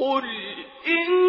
قل إن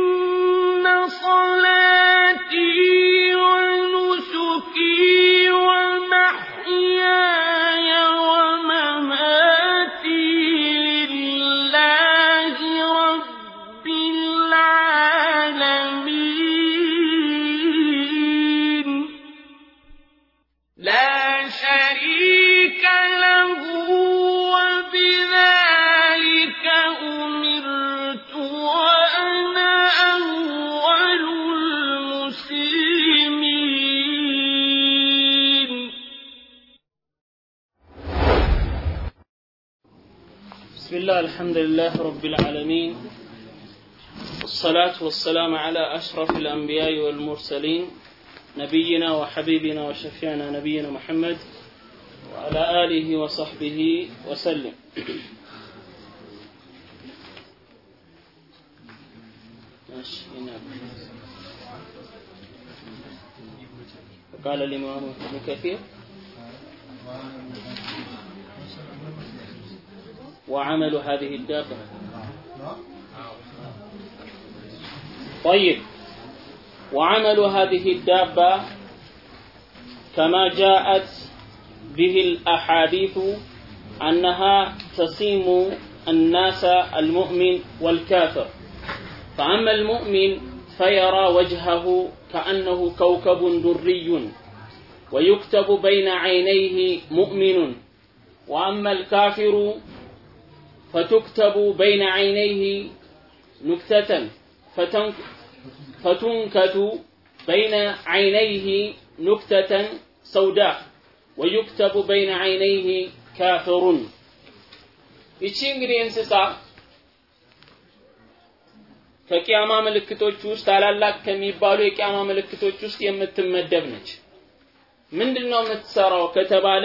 الحمد لله رب العالمين والصلاة والسلام على أشرف الأنبياء والمرسلين نبينا وحبيبنا وشفيعنا نبينا محمد وعلى آله وصحبه وسلم. قال الإمام ابن كثير وعمل هذه الدابة. طيب. وعمل هذه الدابة كما جاءت به الأحاديث أنها تصيم الناس المؤمن والكافر. فأما المؤمن فيرى وجهه كأنه كوكب دري ويكتب بين عينيه مؤمن. وأما الكافر فتكتب بين عينيه نكتة فتنك فتنكت بين عينيه نكتة سوداء ويكتب بين عينيه كافر ይቺ እንግዲህ እንስሳ ከቂያማ ምልክቶች ውስጥ ታላላቅ ከሚባሉ የቂያማ ምልክቶች ውስጥ የምትመደብ ነች። ምንድን ነው የምትሰራው ከተባለ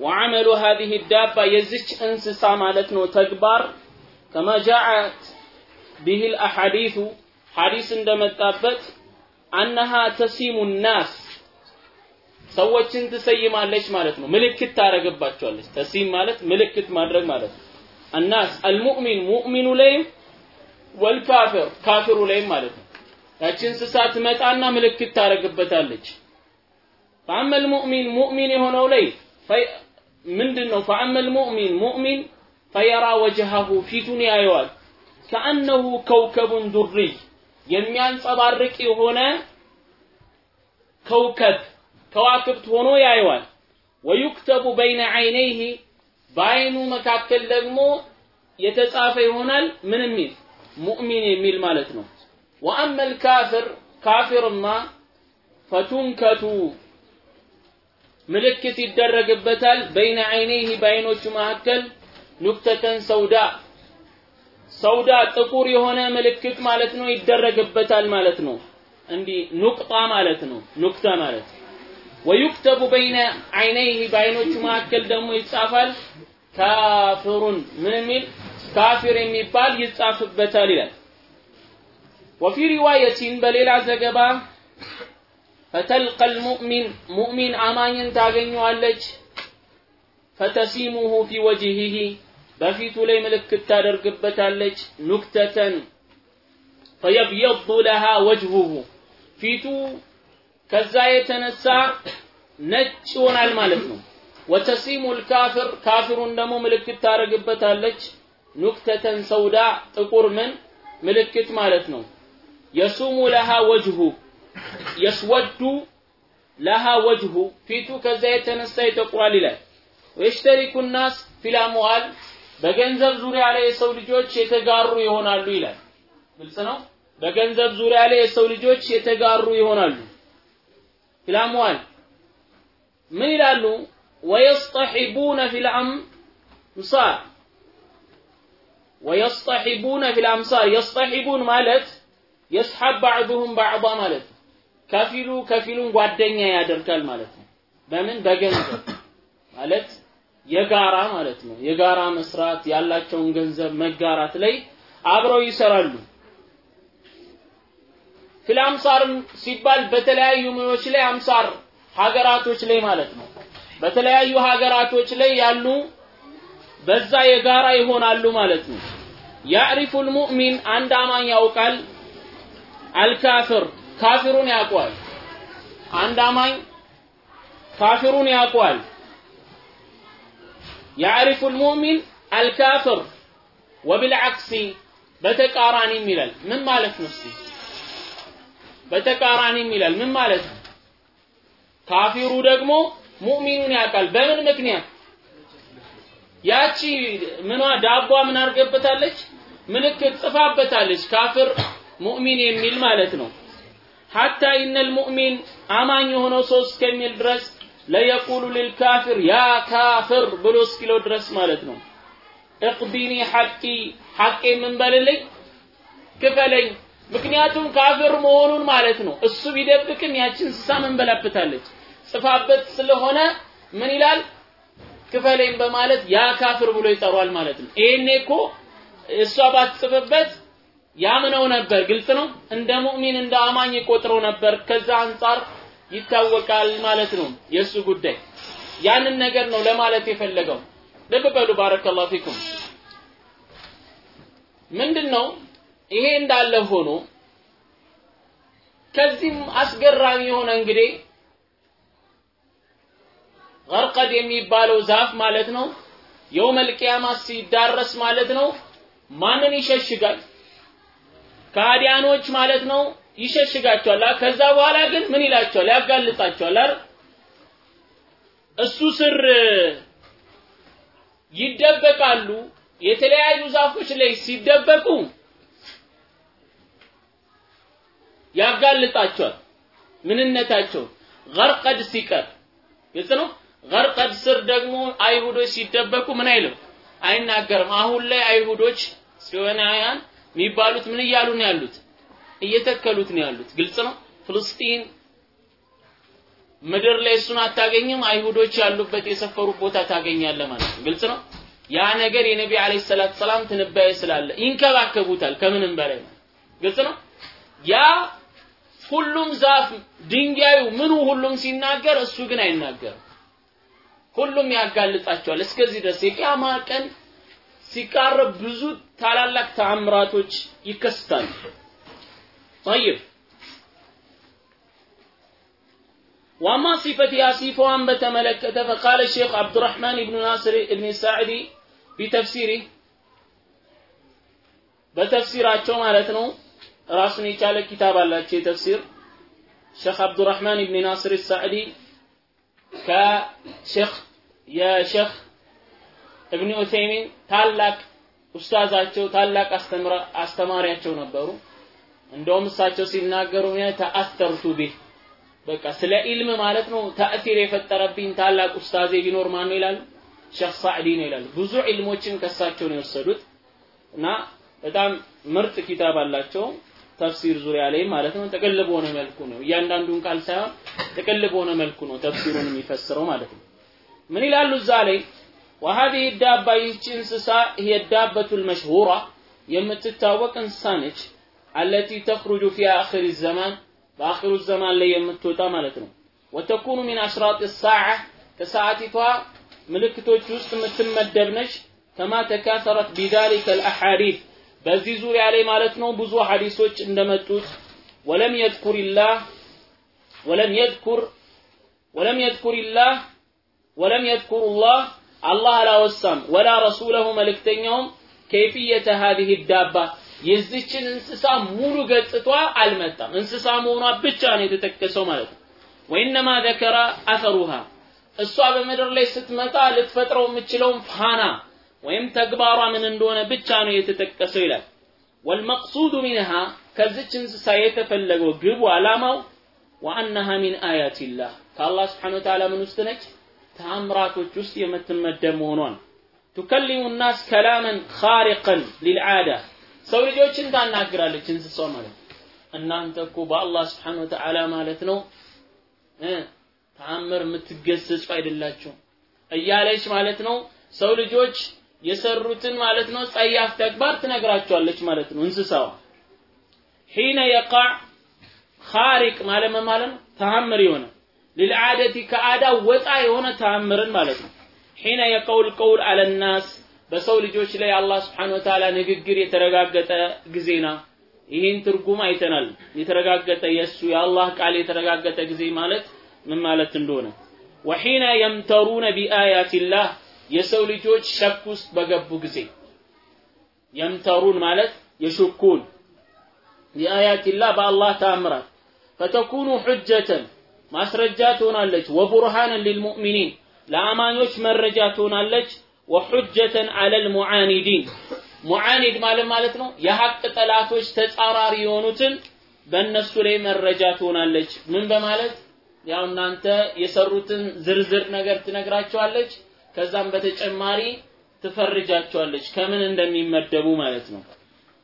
ወዐመሉ ሀዚህ ዳባ የዚች እንስሳ ማለት ነው ተግባር ከማ ጃዐት ቢሂል አሐዲሱ ሐዲስ እንደመጣበት አነሃ ተሲሙ ናስ ሰዎችን ትሰይማለች ማለት ነው። ምልክት ታደርግባቸዋለች። ተሲም ማለት ምልክት ማድረግ ማለት ነው። አናስ አልሙእሚን ሙእሚኑ ላይም ወልካፊር ካፊሩ ላይም ማለት ነው። ያቺ እንስሳ ትመጣና ምልክት ታደርግበታለች። ፈአመል ሙእሚን ሙእሚን የሆነው ላይ ምንድን ነው? ፈአመል ሙእሚን ሙእሚን ፈየራ ወጅሃሁ ፊቱን ያየዋል። ከአነሁ ከውከቡን ዱርይ የሚያንጸባርቅ የሆነ ከውከብ ከዋክብት ሆኖ ያየዋል። ወዩክተቡ በይነ ዐይነይህ በአይኑ መካከል ደግሞ የተጻፈ ይሆናል ምን የሚል ሙእሚን የሚል ማለት ነው። ወአመል ካፍር ካፊርማ ፈቱንከቱ ምልክት ይደረግበታል በይነ ዐይነይህ በአይኖቹ መካከል ኑክተተን ሰውዳ ሰውዳ ጥቁር የሆነ ምልክት ማለት ነው ይደረግበታል ማለት ነው። እንዲህ ኑቅጣ ማለት ነው። ኑክተ ማለት ወዩክተቡ በይነ ዐይነይህ በአይኖቹ መካከል ደግሞ ይጻፋል ካፍሩን ምን የሚል ካፊር የሚባል ይጻፍበታል ይላል። وفي رواية በሌላ ዘገባ فتلقى المؤمن ሙእሚን አማኝን ታገኘዋለች فتسمه في وجهه በፊቱ ላይ ምልክት ታደርግበታለች نكتة فيبيض لها وجهه ፊቱ ከዛ የተነሳ ነጭ ይሆናል ማለት ነው። ወተሲሙ ልካፍር ካፊሩን ደግሞ ምልክት ታደርግበታለች ኑክተተን ሰውዳ ጥቁር ምን ምልክት ማለት ነው። የሱሙ ለሃ ወጅሁ የስወዱ ለሃ ወጅሁ ፊቱ ከዛ የተነሳ ይጠቁራል ይላል። ወየሽተሪኩ ናስ ፊል በገንዘብ ዙሪያ ላይ የሰው ልጆች የተጋሩ ይሆናሉ ይላል። ግልጽ ነው። በገንዘብ ዙሪያ ላይ የሰው ልጆች የተጋሩ ይሆናሉ። ፊል ምን ይላሉ? ወየስጠሒቡነ ፊል አምሳር ወየስጠሒቡነ ፊል የስጠሒቡን ማለት የስሐብ ባዕዱሁም ባዕዳ ማለት ነው። ከፊሉ ከፊሉን ጓደኛ ያደርጋል ማለት ነው። በምን በገንዘብ ማለት የጋራ ማለት ነው። የጋራ መስራት ያላቸውን ገንዘብ መጋራት ላይ አብረው ይሰራሉ። ፊል አምሳርም ሲባል በተለያዩ ሙያዎች ላይ አምሳር ሀገራቶች ላይ ማለት ነው። በተለያዩ ሀገራቶች ላይ ያሉ በዛ የጋራ ይሆናሉ ማለት ነው። ያዕሪፉ ልሙእሚን አንድ አማኝ ያውቃል አልካፍር ካፊሩን ያውቋል አንድ አማኝ ካፊሩን ያውቋል ያዕሪፉ ልሙእሚን አልካፍር ወብልዓክሲ በተቃራኒም ይላል። ምን ማለት ነው እስቲ? በተቃራኒም ይላል። ምን ማለት ነው? ካፊሩ ደግሞ ሙእሚኑን ያውቃል። በምን ምክንያት? ያቺ ምኗ ዳቧ ምን አድርገበታለች? ምልክት ጽፋበታለች። ካፍር ሙእሚን የሚል ማለት ነው ሐታ ኢነል ሙእሚን አማኝ የሆነው ሰው እስከሚል ድረስ ለየቁሉ ሊልካፊር ያ ካፍር ብሎ እስኪለው ድረስ ማለት ነው። እቅቢኒ ሐቂ ሐቄ ምን ክፈለኝ። ምክንያቱም ካፍር መሆኑን ማለት ነው። እሱ ቢደብቅም ያችን እንስሳ ምን በላበታለች ጽፋበት ስለሆነ ምን ይላል? ክፈለኝ በማለት ያ ካፍር ብሎ ይጠሯል ማለት ነው። ይሄኔ እኮ እሷ ባትጽፍበት ያምነው ነበር። ግልጽ ነው? እንደ ሙእሚን እንደ አማኝ ይቆጥረው ነበር። ከዛ አንጻር ይታወቃል ማለት ነው የእሱ ጉዳይ። ያንን ነገር ነው ለማለት የፈለገው። ልብ በሉ ባረከላሁ ፊኩም። ምንድነው? ይሄ እንዳለ ሆኖ ከዚህም አስገራሚ የሆነ እንግዲህ ገርቀድ የሚባለው ዛፍ ማለት ነው የውመል ቂያማ ሲዳረስ ማለት ነው ማንን ይሸሽጋል ከሃዲያኖች ማለት ነው ይሸሽጋቸዋል። ከዛ በኋላ ግን ምን ይላቸዋል? ያጋልጣቸዋል። አይደል እሱ ስር ይደበቃሉ። የተለያዩ ዛፎች ላይ ሲደበቁ ያጋልጣቸዋል። ምንነታቸው? ገርቀድ ሲቀር ግልጽ ነው። ገርቀድ ስር ደግሞ አይሁዶች ሲደበቁ ምን አይልም? አይናገርም። አሁን ላይ አይሁዶች ጽዮናውያን የሚባሉት ምን እያሉ ነው ያሉት? እየተከሉት ነው ያሉት። ግልጽ ነው? ፍልስጢን ምድር ላይ እሱን አታገኝም አይሁዶች ያሉበት የሰፈሩ ቦታ ታገኛለ ማለት ነው። ግልጽ ነው? ያ ነገር የነቢ አለይሂ ሰላቱ ሰላም ትንባኤ ስላለ ይንከባከቡታል ከምንም በላይ ግልጽ ነው? ያ ሁሉም ዛፍ ድንጋዩ ምኑ ሁሉም ሲናገር እሱ ግን አይናገርም። ሁሉም ያጋልጣቸዋል። እስከዚህ ድረስ የቂያማ ቀን ሲቃረብ ብዙ ታላላቅ ተአምራቶች ይከስታሉ። ጠይብ ዋማ ሲፈት ያ በተመለከተ ፈቃለ ሼክ አብዱራህማን ኢብኑ ናስር ኢብን ሳዕዲ ቢተፍሲሪ በተፍሲራቸው ማለት ነው ራሱን የቻለ ኪታብ አላቸው የተፍሲር ሼክ አብዱራህማን ኢብን ናስር ሳዕዲ ከሼክ የሼክ እብን ዑሰይሚን ታላቅ ኡስታዛቸው ታላቅ አስተማሪያቸው ነበሩ። እንደውም እሳቸው ሲናገሩ ተአስተርቱ ቢህ በቃ ስለ ኢልም ማለት ነው ተእሲር የፈጠረብኝ ታላቅ ኡስታዜ ቢኖር ማን ነው ይላሉ? ሼክ ሳዕዲ ነው ይላሉ። ብዙ ዒልሞችን ከሳቸው ነው የወሰዱት። እና በጣም ምርጥ ኪታብ አላቸው። ተፍሲር ዙሪያ ላይ ማለት ነው ጥቅል በሆነ መልኩ ነው። እያንዳንዱን ቃል ሳይሆን ጥቅል በሆነ መልኩ ነው ተፍሲሩን የሚፈስረው ማለት ነው። ምን ይላሉ እዛ ላይ وهذه الدابة يتشنسسا هي الدابة المشهورة يمتتاوك انسانج التي تخرج في آخر الزمان بآخر الزمان لا يمتوتا مالتنا. وتكون من أشراط الساعة كساعتها ملكتوች ውስጥ የምትመደብ الدبنش كما تكاثرت بذلك الأحاديث. بزيزو ዙሪያ مالتنا بزو حديثوش عندما ሐዲሶች ولم يذكر الله ولم يذكر ولم يذكر الله ولم يذكر الله አላህ አላወሳም። ወላ ረሱለሁ መልእክተኛውም ከይፍየተ ሀዚህ ዳባ የዚችን እንስሳ ሙሉ ገጽቷ አልመጣም። እንስሳ መሆኗ ብቻ ነው የተጠቀሰው ማለት ነው። ወኢነማ ዘከረ አሰሩሃ እሷ በምድር ላይ ስትመጣ ልትፈጥረው የምችለውን ፋና ወይም ተግባሯ ምን እንደሆነ ብቻ ነው የተጠቀሰው ይላል። ወልመቅሱዱ ሚንሃ ከዚች እንስሳ የተፈለገው ግቡ አላማው ወአነሃ ሚን አያቲላህ። ከአላህ ስብሓን ወተዓላ ምን ውስጥ ነች ተአምራቶች ውስጥ የምትመደብ መሆኗን። ቱከሊሙ ናስ ከላመን ካሪቀን ሊልዓዳ። ሰው ልጆችን ታናግራለች እንስሷ ማለት እናንተ እኮ በአላህ ስብሓን ወተዓላ ማለት ነው ተአምር የምትገሰጹ አይደላችሁ እያለች ማለት ነው። ሰው ልጆች የሰሩትን ማለት ነው ጸያፍ ተግባር ትነግራቸዋለች ማለት ነው እንስሳዋ። ሒነ የቃዕ ኻሪቅ ማለት ማለት ነው? ተአምር የሆነ ሊልአደቲ ከአዳ ወጣ የሆነ ተአምርን ማለት ነው። ሒነ የቀውል ቀውል አለናስ በሰው ልጆች ላይ አላህ ስብሐነ ወተዓላ ንግግር የተረጋገጠ ጊዜና ይህን ትርጉም አይተናል። የተረጋገጠ የእሱ የአላህ ቃል የተረጋገጠ ጊዜ ማለት ምን ማለት እንደሆነ ወሒነ የምተሩነ ቢአያቲላህ የሰው ልጆች ሸክ ውስጥ በገቡ ጊዜ የምተሩን ማለት የሽኩን ቢአያቲላህ በአላህ ተአምራት ፈተኩኑ ሑጀተን ማስረጃ ትሆናለች። ወቡርሃንን ሊልሙእሚኒን ለአማኞች መረጃ ትሆናለች። ወሑጀተን አለል ሙዓኒዲን። ሙዓኒድ ማለት ማለት ነው የሐቅ ጠላቶች ተጻራሪ የሆኑትን በእነሱ ላይ መረጃ ትሆናለች። ምን በማለት? ያው እናንተ የሰሩትን ዝርዝር ነገር ትነግራቸዋለች። ከዛም በተጨማሪ ትፈርጃቸዋለች ከምን እንደሚመደቡ ማለት ነው።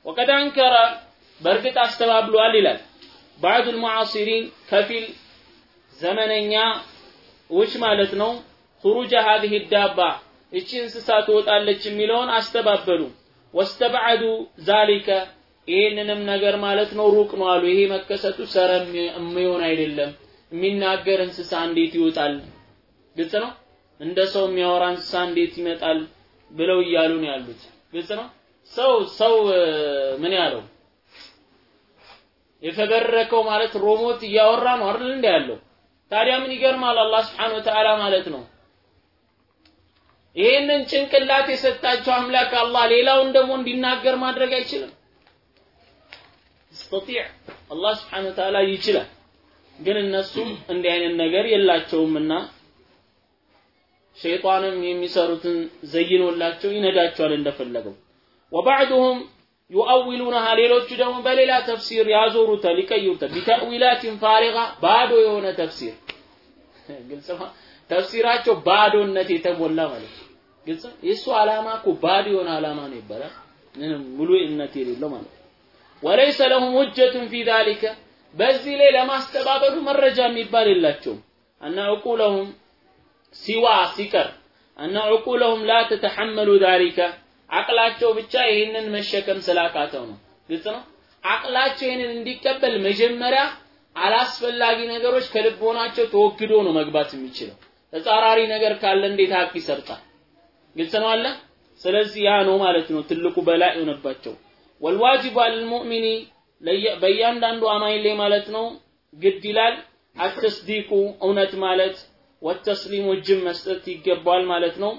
ወቀድ አንከረ በእርግጥ አስተባብሏል ይላል። ባዕዱ ልሙዓሲሪን ከፊል ዘመነኛ ውች ማለት ነው። ሁሩጀ ሀዚህ ዳባ እቺ እንስሳ ትወጣለች የሚለውን አስተባበሉ። ወስተብዐዱ ዛሊከ ይህንንም ነገር ማለት ነው ሩቅ ነው አሉ። ይሄ መከሰቱ ሰረም የሚሆን አይደለም። የሚናገር እንስሳ እንዴት ይወጣል? ግልጽ ነው? እንደ ሰው የሚያወራ እንስሳ እንዴት ይመጣል ብለው እያሉ ነው ያሉት። ግልጽ ነው? ሰው ሰው ምን ያለው? የፈበረከው ማለት ሮሞት እያወራ ነው አይደል እንደ ያለው ታዲያ ምን ይገርማል? አላህ Subhanahu Ta'ala ማለት ነው። ይሄንን ጭንቅላት የሰጣቸው አምላክ አላህ ሌላውን ደግሞ እንዲናገር ማድረግ አይችልም። ይስተጢዕ አላህ Subhanahu Ta'ala ይችላል። ግን እነሱም እንዲህ አይነት ነገር የላቸውምና ሸይጣንም የሚሰሩትን ዘይኖላቸው ይነዳቸዋል እንደፈለገው። ወባዕዱሁም ዩአዊሉነሃ ሌሎቹ ደግሞ በሌላ ተፍሲር ያዞሩታል ይቀይሩታል ቢተእዊላትን ፋሪጋ ባዶ የሆነ ተፍሲር። ግልጽ ተፍሲራቸው ባዶነት የተሞላ ማለት ነው። ግልጽ የእሱ ዓላማ እኮ ባዶ የሆነ ዓላማ ነው ይባላል። ምንም ሙሉእነት የሌለው ማለት ነው። ወለይሰ ለሁም ሁጀቱን ፊ ዛሊከ በዚህ ላይ ለማስተባበሉ መረጃ የሚባል የላቸውም። አና ዕቁለሁም ሲዋ ሲቀር አና ዕቁለሁም ላ ተተሐመሉ አቅላቸው ብቻ ይህንን መሸከም ስላቃተው ነው። ግልጽ ነው? አቅላቸው ይህንን እንዲቀበል መጀመሪያ አላስፈላጊ ነገሮች ከልቦናቸው ተወግዶ ነው መግባት የሚችለው። ተጻራሪ ነገር ካለ እንዴት ሀቅ ይሰርጣል? ግልጽ ነው አለ? ስለዚህ ያ ነው ማለት ነው ትልቁ በላይ የሆነባቸው። ወልዋጅቡ አልሙእሚኒ በእያንዳንዱ አማኝ ላይ ማለት ነው ግድ ይላል አተስዲቁ እውነት ማለት ወተስሊሙ እጅን መስጠት ይገባል ማለት ነው።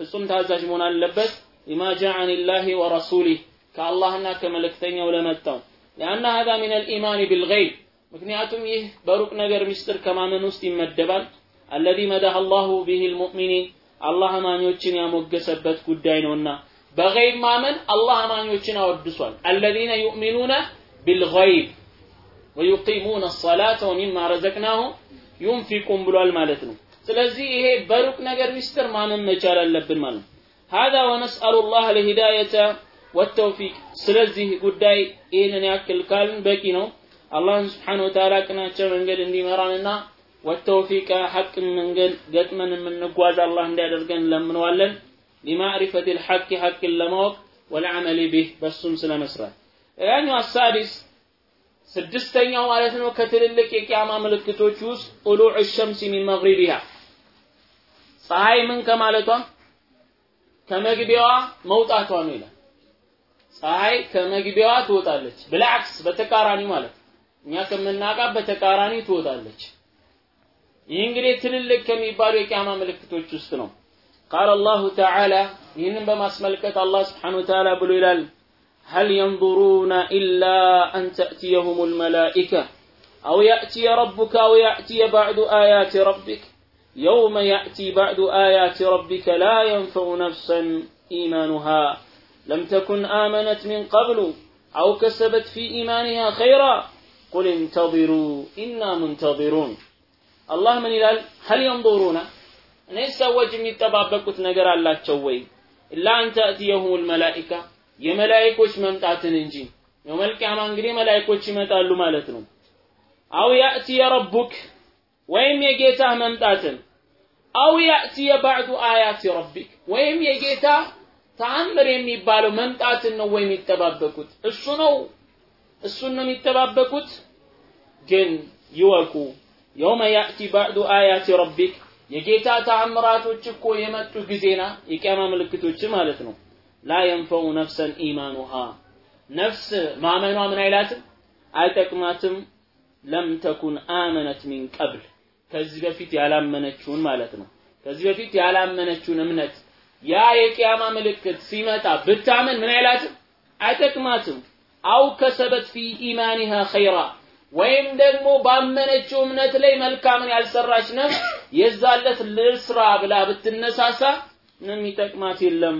ፍጹም ታዛዥ መሆን አለበት ሊማጃ አኒላሂ ወረሱሊህ ከአላህና ከመልእክተኛው ለመጣው። ሊአና ሀዛ ሚን አልኢማን ቢልገይብ ምክንያቱም ይህ በሩቅ ነገር ምስጢር ከማመን ውስጥ ይመደባል። አለዚ መዳህ አላሁ ቢሂ ልሙእሚኒን አላህ አማኞችን ያሞገሰበት ጉዳይ ነውና በገይብ ማመን አላህ አማኞችን አወድሷል። አለዚነ ዩእሚኑነ ቢልገይብ ወዩቂሙነ ሰላተ ወሚማ ረዘቅናሁም ዩንፊቁን ብሏል ማለት ነው። ስለዚህ ይሄ በሩቅ ነገር ሚስጥር ማመን መቻል አለብን ማለት ነው። ሀዛ ወነስአሉ ላህ ልሂዳየተ ወተውፊቅ ስለዚህ ጉዳይ ይህንን ያክል ካልን በቂ ነው። አላህን ስብሓን ወተዓላ ቅናቸው መንገድ እንዲመራንና ወተውፊቀ ሐቅን መንገድ ገጥመን የምንጓዝ አላህ እንዲያደርገን ለምነዋለን ሊማዕሪፈት ልሐቅ ሐቅን ለማወቅ ወልዓመል ቢህ በሱም ስለመስራት። ያኛው አሳዲስ ስድስተኛው ማለት ነው። ከትልልቅ የቂያማ ምልክቶች ውስጥ ጡሉዕ ሸምሲ ሚን መግሪቢሃ። ፀሐይ ምን ከማለቷ? ከመግቢያዋ መውጣቷ ነው ይላል ፀሐይ ከመግቢያዋ ትወጣለች ብልዓክስ በተቃራኒ ማለት እኛ ከምናውቃት በተቃራኒ ትወጣለች ይህ እንግዲህ ትልልቅ ከሚባሉ የቂያማ ምልክቶች ውስጥ ነው ቃል አላሁ ተዓላ ይህንን በማስመልከት አላህ ስብሓን ወተዓላ ብሎ ይላል هل ينظرون إلا أن تأتيهم الملائكة أو يأتي ربك أو يأتي بعد آيات ربك يوم يأتي بعد آيات ربك لا ينفع نفسا إيمانها لم تكن آمنت من قبل أو كسبت في إيمانها خيرا قل انتظروا إنا منتظرون الله من ይላል هل ينظرون እነዚህ ሰዎች የሚጠባበቁት ነገር አላቸው ወይ ኢላ አን ተእትየሁም ልመላኢካ የመላይኮች መምጣትን እንጂ የውመል ቂያማ እንግዲህ መላይኮች ይመጣሉ ማለት ነው አው ያእትየ ረቡክ ወይም የጌታህ መምጣትን አው ያእትየ ባዕዱ አያት ረቢክ ወይም የጌታ ተአምር የሚባለው መምጣትን ነው ወይ የሚጠባበቁት? እሱ ነው። እሱን ነው የሚጠባበቁት? ግን ይወቁ። የውመ ያእቲ ባዕዱ አያት ረቢክ የጌታ ተአምራቶች እኮ የመጡ ጊዜና የቂያማ ምልክቶች ማለት ነው። ላ የንፈው ነፍሰን ኢማኑሃ። ነፍስ ማመኗ ምን አይላትም? አይጠቅማትም። ለም ተኩን አመነት ሚን ቀብል ከዚህ በፊት ያላመነችውን ማለት ነው። ከዚህ በፊት ያላመነችውን እምነት ያ የቂያማ ምልክት ሲመጣ ብታመን ምን አይላትም አይጠቅማትም። አው ከሰበት ፊ ኢማኒሃ ኸይራ ወይም ደግሞ ባመነችው እምነት ላይ መልካምን ያልሰራች ነፍስ የዛለት ልስራ ብላ ብትነሳሳ ምንም ይጠቅማት የለም።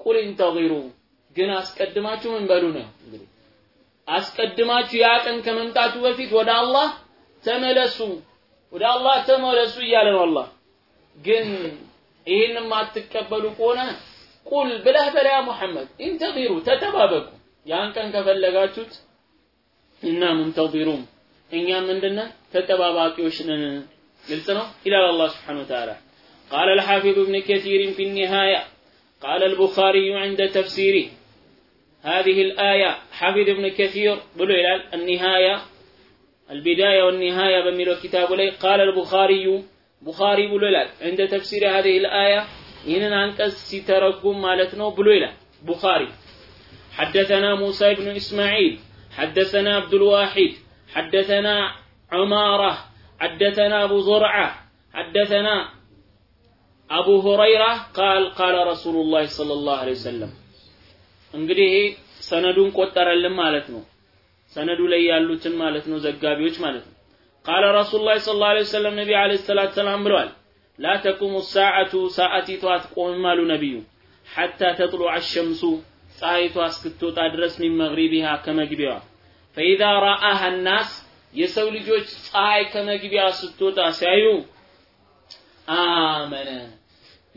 ቁል ኢንተዚሩ ግን አስቀድማችሁ ምን በሉ ነው እንግዲህ አስቀድማችሁ ያ ቀን ከመምጣቱ በፊት ወደ አላህ ተመለሱ፣ ወደ አላህ ተመለሱ እያለ ነው አላህ። ግን ይህን የማትቀበሉ ከሆነ ቁል ብለህ በላ ሙሐመድ ኢንተዚሩ ተጠባበቁ፣ ያን ቀን ከፈለጋችሁት እና ሙንተዚሩን እኛም ምንድነን ተጠባባቂዎች ነን። ግልጽ ነው ይላል አላህ ስብሓነሁ ወተዓላ። قال الحافظ ابن كثير في النهاية قال البخاري عند تفسيره هذه الآية حافظ ابن كثير بلو إلى النهاية البداية والنهاية بميلو كتاب لي قال البخاري بخاري بلو إلى عند تفسير هذه الآية إن أنكس سترقم مالتنا بلو إلى بخاري حدثنا موسى بن إسماعيل حدثنا عبد الواحد حدثنا عمارة حدثنا أبو زرعة حدثنا أبو هريرة قال قال رسول الله صلى الله عليه وسلم እንግዲህ ይሄ ሰነዱን ቆጠረልን ማለት ነው። ሰነዱ ላይ ያሉትን ማለት ነው ዘጋቢዎች ማለት ነው። ቃለ ረሱሉላህ ሰለላሁ ዐለይሂ ወሰለም ነቢ ዐለይሂ ሰላቱ ሰላም ብለዋል። ላ ተቁሙ ሰዓቱ ሰዓቲቱ አትቆምም አሉ ነቢዩ ሐታ ተጥሉዐ አሸምሱ ፀሐይቷ እስክትወጣ ድረስ ሚን መግሪቢሃ ከመግቢያዋ ፈኢዛ ረአሃ ናስ የሰው ልጆች ፀሐይ ከመግቢያ ስትወጣ ሲያዩ አመነ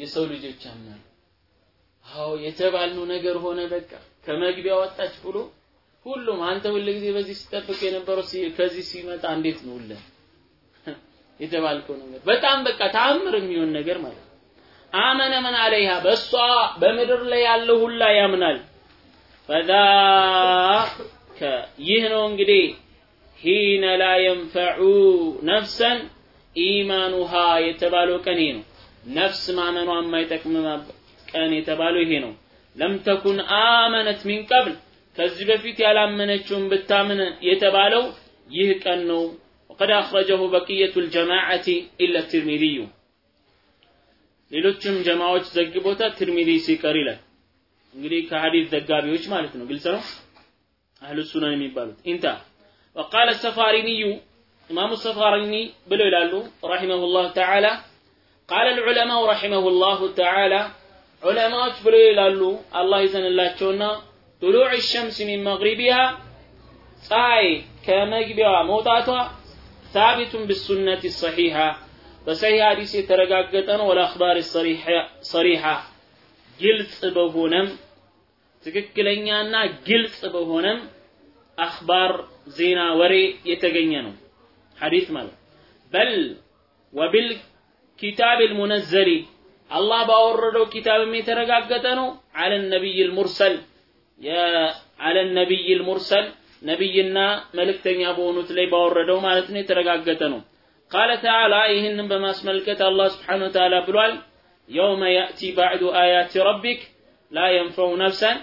የሰው ልጆች አመኑ። አዎ የተባልነው ነገር ሆነ። በቃ ከመግቢያ ወጣች ብሎ ሁሉም አንተ ሁል ጊዜ በዚህ ሲጠብቅ የነበረው ከዚህ ሲመጣ እንዴት ነው ሁሉ የተባልከው ነገር በጣም በቃ ተአምር የሚሆን ነገር ማለት አመነ ምን አለይሃ በሷ በምድር ላይ ያለው ሁላ ያምናል። ፈዛከ ይህ ነው እንግዲህ ሂነ ላ የንፈዑ ነፍሰን ኢማኑሃ የተባለው ቀን ይሄ ነው። ነፍስ ማመኗ የማይጠቅም ቀን የተባለው ይሄ ነው። ለም ተኩን አመነት ሚን ከዚህ በፊት ያላመነችውን ብታምን የተባለው ይህ ቀን ነው። ወቀድ አኽረጀሁ በቅየቱ ልጀማዓቲ ኢለ ትርሚዚዩ ሌሎችም ጀማዎች ዘግቦታል፣ ትርሚዚ ሲቀር ይላል። እንግዲህ ከሐዲስ ዘጋቢዎች ማለት ነው። ግልጽ ነው። አህሉ ሱነን የሚባሉት ኢንታ ወቃለ ሰፋሪኒዩ ኢማሙ ሰፋሪኒ ብለው ይላሉ ረሒመሁላህ ተዓላ ቃለ ልዑለማው ረሒመሁላሁ ተዓላ ዑለማዎች ብለው ይላሉ አላህ ይዘንላቸውና ጡሉዕ ሸምስ ሚን መግሪቢሃ ፀሐይ ከመግቢያዋ መውጣቷ ሳቢቱን ብሱነት ሰሒሓ በሰሒህ ሐዲስ የተረጋገጠ ነው። ወለአኽባር ሰሪሓ ግልጽ በሆነም ትክክለኛና ግልጽ በሆነም አኽባር ዜና ወሬ የተገኘ ነው ሐዲስ ማለት በል ወቢል ኪታብ ልሙነዘሊ አላህ ባወረደው ኪታብም የተረጋገጠ ነው። አለ ነቢይ ልሙርሰል አለ ነቢይ ልሙርሰል ነቢይና መልእክተኛ በሆኑት ላይ ባወረደው ማለት ነው የተረጋገጠ ነው። ቃለ ተዓላ ይህንን በማስመልከት አላህ ስብሓነሁ ወተዓላ ብሏል። የውመ ያእቲ ባዕዱ አያቲ ረቢክ ላ የንፈዑ ነፍሰን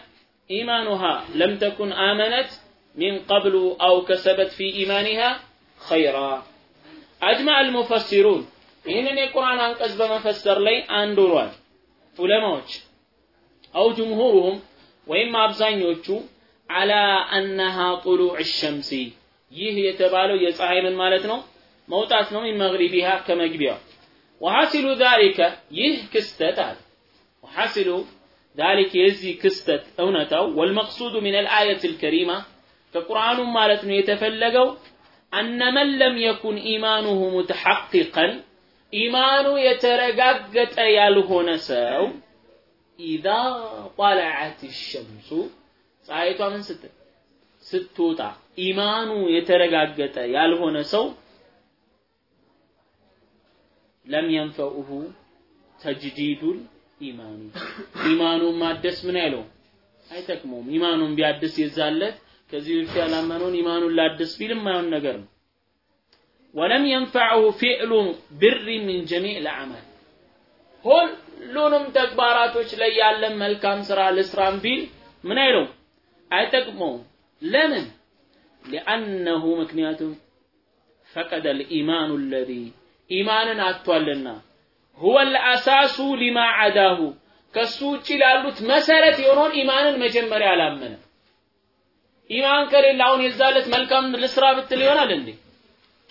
ኢማኑሃ ለም ተኩን አመነት ሚን ቀብሉ አው ከሰበት ፊ ኢማኒሃ ኸይራ አጅማዕ አልሙፈሲሩን ይህንን የቁርአን አንቀጽ በመፈሰር ላይ አንድ ሆኗል ዑለማዎች አው ጅምሁሩሁም ወይም አብዛኞቹ አላ አነሃ ጡሉዕ ሸምሲ ይህ የተባለው የፀሐይ ምን ማለት ነው መውጣት ነው ሚን መግሪቢሃ ከመግቢያው ወሐሲሉ ዛሊከ ይህ ክስተት አለ ወሐሲሉ ذلك የዚህ ክስተት እውነታው ወልመቅሱዱ ሚን አልአየት አልከሪማ ከቁርአኑ ማለት ነው የተፈለገው አነ መን ለም የኩን ኢማኑሁ ሙተሐቂቀን ኢማኑ የተረጋገጠ ያልሆነ ሰው ኢዛ ጣለዐት ሸምሱ ፀሐይቷ ምን ስትል ስትወጣ ኢማኑ የተረጋገጠ ያልሆነ ሰው لم ينفعه تجديد الإيمان ኢማኑን ማደስ ምን አይለው አይጠቅመውም። ኢማኑን ቢያድስ የዛን ለት ከዚህ በፊት ያላመነውን ኢማኑን ላድስ ቢል የማይሆን ነገር ነው። ولم ينفعه فعل البر من جميع الأعمال ሁሉንም ተግባራቶች ላይ ያለን መልካም ስራ ልስራም ቢል ምን አይለው አይጠቅመውም። ለምን? لأنه ምክንያቱም ፈቀደ ልኢማኑ ለዚ ኢማንን አጥቷልና። ሁወ ልአሳሱ ሊማ ዓዳሁ ከሱ ውጭ ላሉት መሰረት የሆነውን ኢማንን መጀመሪያ አላመነ ኢማን ከሌለ አሁን የዛለት መልካም ልስራ ብትል ይሆናል እንዴ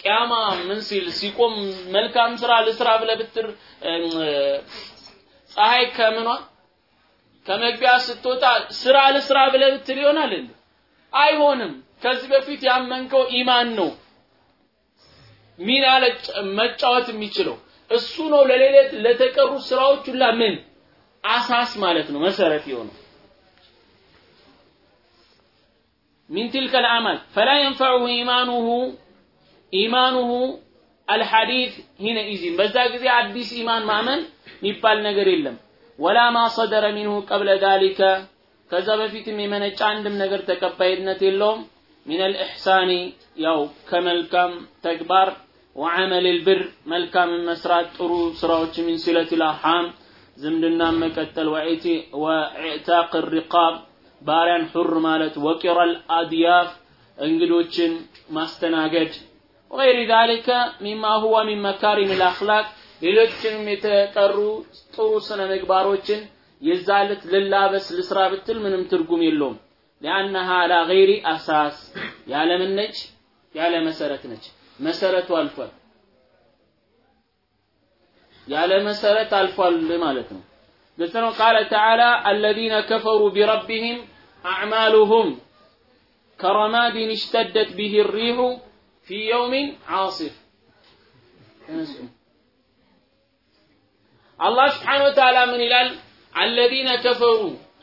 ቅያማ ምን ሲል ሲቆም መልካም ስራ ልስራ ብለህ ብትር ፀሐይ ከምኗ ከመግቢያ ስትወጣ ስራ ልስራ ብለህ ብትል ይሆናል እንዴ አይሆንም ከዚህ በፊት ያመንከው ኢማን ነው ሚና መጫወት የሚችለው እሱ ነው ለሌለት ለተቀሩ ስራዎች ሁላ ምን አሳስ ማለት ነው መሰረት የሆነው من تلك الأعمال فلا ينفعه إيمانه ኢማኑሁ አልሐዲስ ሂነኢዚን በዛ ጊዜ አዲስ ኢማን ማመን የሚባል ነገር የለም። ወላ ማ ሰደረ ሚንሁ ቀብለ ዛሊከ። ከዛ በፊትም የመነጨ አንድም ነገር ተቀባይነት የለውም። ሚን አልኢሕሳኒ ያው ከመልካም ተግባር ወዓመል ልብር መልካም መስራት ጥሩ ስራዎች ሚን ሲለት ልአርሓም ዝምድናን መቀጠል ወኢዕታቅ ሪቃብ ባሪያን ሑር ማለት ወቂራ አድያፍ እንግዶችን ማስተናገድ ወገይሪ ዛሊከ ሚማ ሁዋ ሚን መካሪም አልአኽላቅ ሌሎችንም የተቀሩ ጥሩ ስነ ምግባሮችን የዛለት ልላበስ ልስራ ብትል ምንም ትርጉም የለውም። ሊአነሃ አላ ገይሪ አሳስ ያለምን ነች ያለ መሰረት ነች። መሰረቱ አልፏል። ያለ መሰረት አልፏል ማለት ነው። ግልጽ ነው። ቃለ ተዓላ አለዚነ ከፈሩ ቢረቢህም አዕማሉሁም ከረማዲን እሽተደት ቢሂ ሪሑ ፊ የውሚን ዓሲፍ ተነሱ አላህ ስብሓነ ወተዓላ ምን ይላል አለዚነ ከፈሩ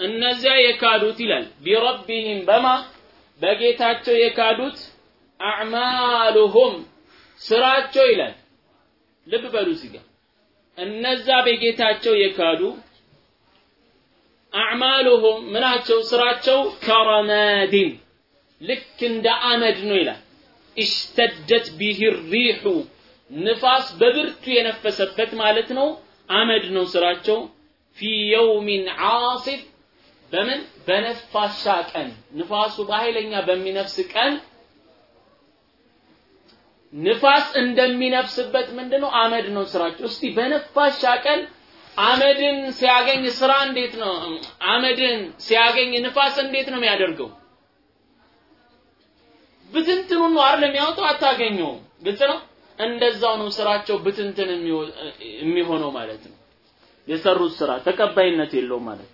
እነዚያ የካዱት ይላል ቢረቢህም በማ በጌታቸው የካዱት አዕማሉሁም ስራቸው ይላል ልብ በሉ እዚህ ጋር እነዛ በጌታቸው የካዱ አዕማሉሁም ምናቸው ስራቸው ከረማዲን ልክ እንደ አመድ ነው ይላል እሽተደት ቢህ ሪሑ ንፋስ በብርቱ የነፈሰበት ማለት ነው። አመድ ነው ስራቸው። ፊ የውሚን ዓሲፍ በምን? በነፋሻ ቀን። ንፋሱ በኃይለኛ በሚነፍስ ቀን። ንፋስ እንደሚነፍስበት ምንድነው? አመድ ነው ስራቸው። እስቲ በነፋሻ ቀን አመድን ሲያገኝ ስራ እንዴት ነው? አመድን ሲያገኝ ንፋስ እንዴት ነው የሚያደርገው ብትንትኑን ነው አይደል የሚያወጣው? አታገኘውም። ግልጽ ነው? እንደዛው ነው ስራቸው ብትንትን የሚሆነው ማለት ነው። የሰሩት ስራ ተቀባይነት የለውም ማለት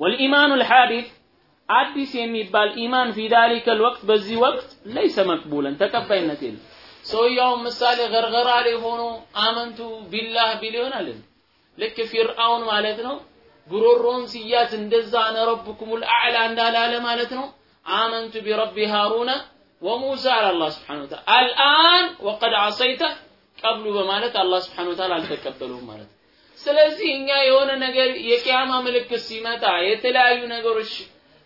ወልኢማኑ ልሐዲት አዲስ የሚባል ኢማን ፊ ዳሊከ ልወቅት በዚህ ወቅት ለይሰ መቅቡለን ተቀባይነት የለም። ሰውየው ምሳሌ ገርገራ ላይ ሆኖ አመንቱ ቢላህ ቢል ይሆናል ልክ ፊርአውን ማለት ነው። ጉሮሮን ሲያዝ እንደዛ አነ ረብኩም እንዳላለ ማለት ነው አመንቱ ቢረቢ ሃሩነ ወሙሳ አለ አላህ ስብሓን ወተዓላ። አልአን ወቀድ ዓሰይተ ቀብሉ በማለት አላህ ስብሓን ወተዓላ አልተቀበሉም ማለት ነው። ስለዚህ እኛ የሆነ ነገር የቅያማ ምልክት ሲመጣ የተለያዩ ነገሮች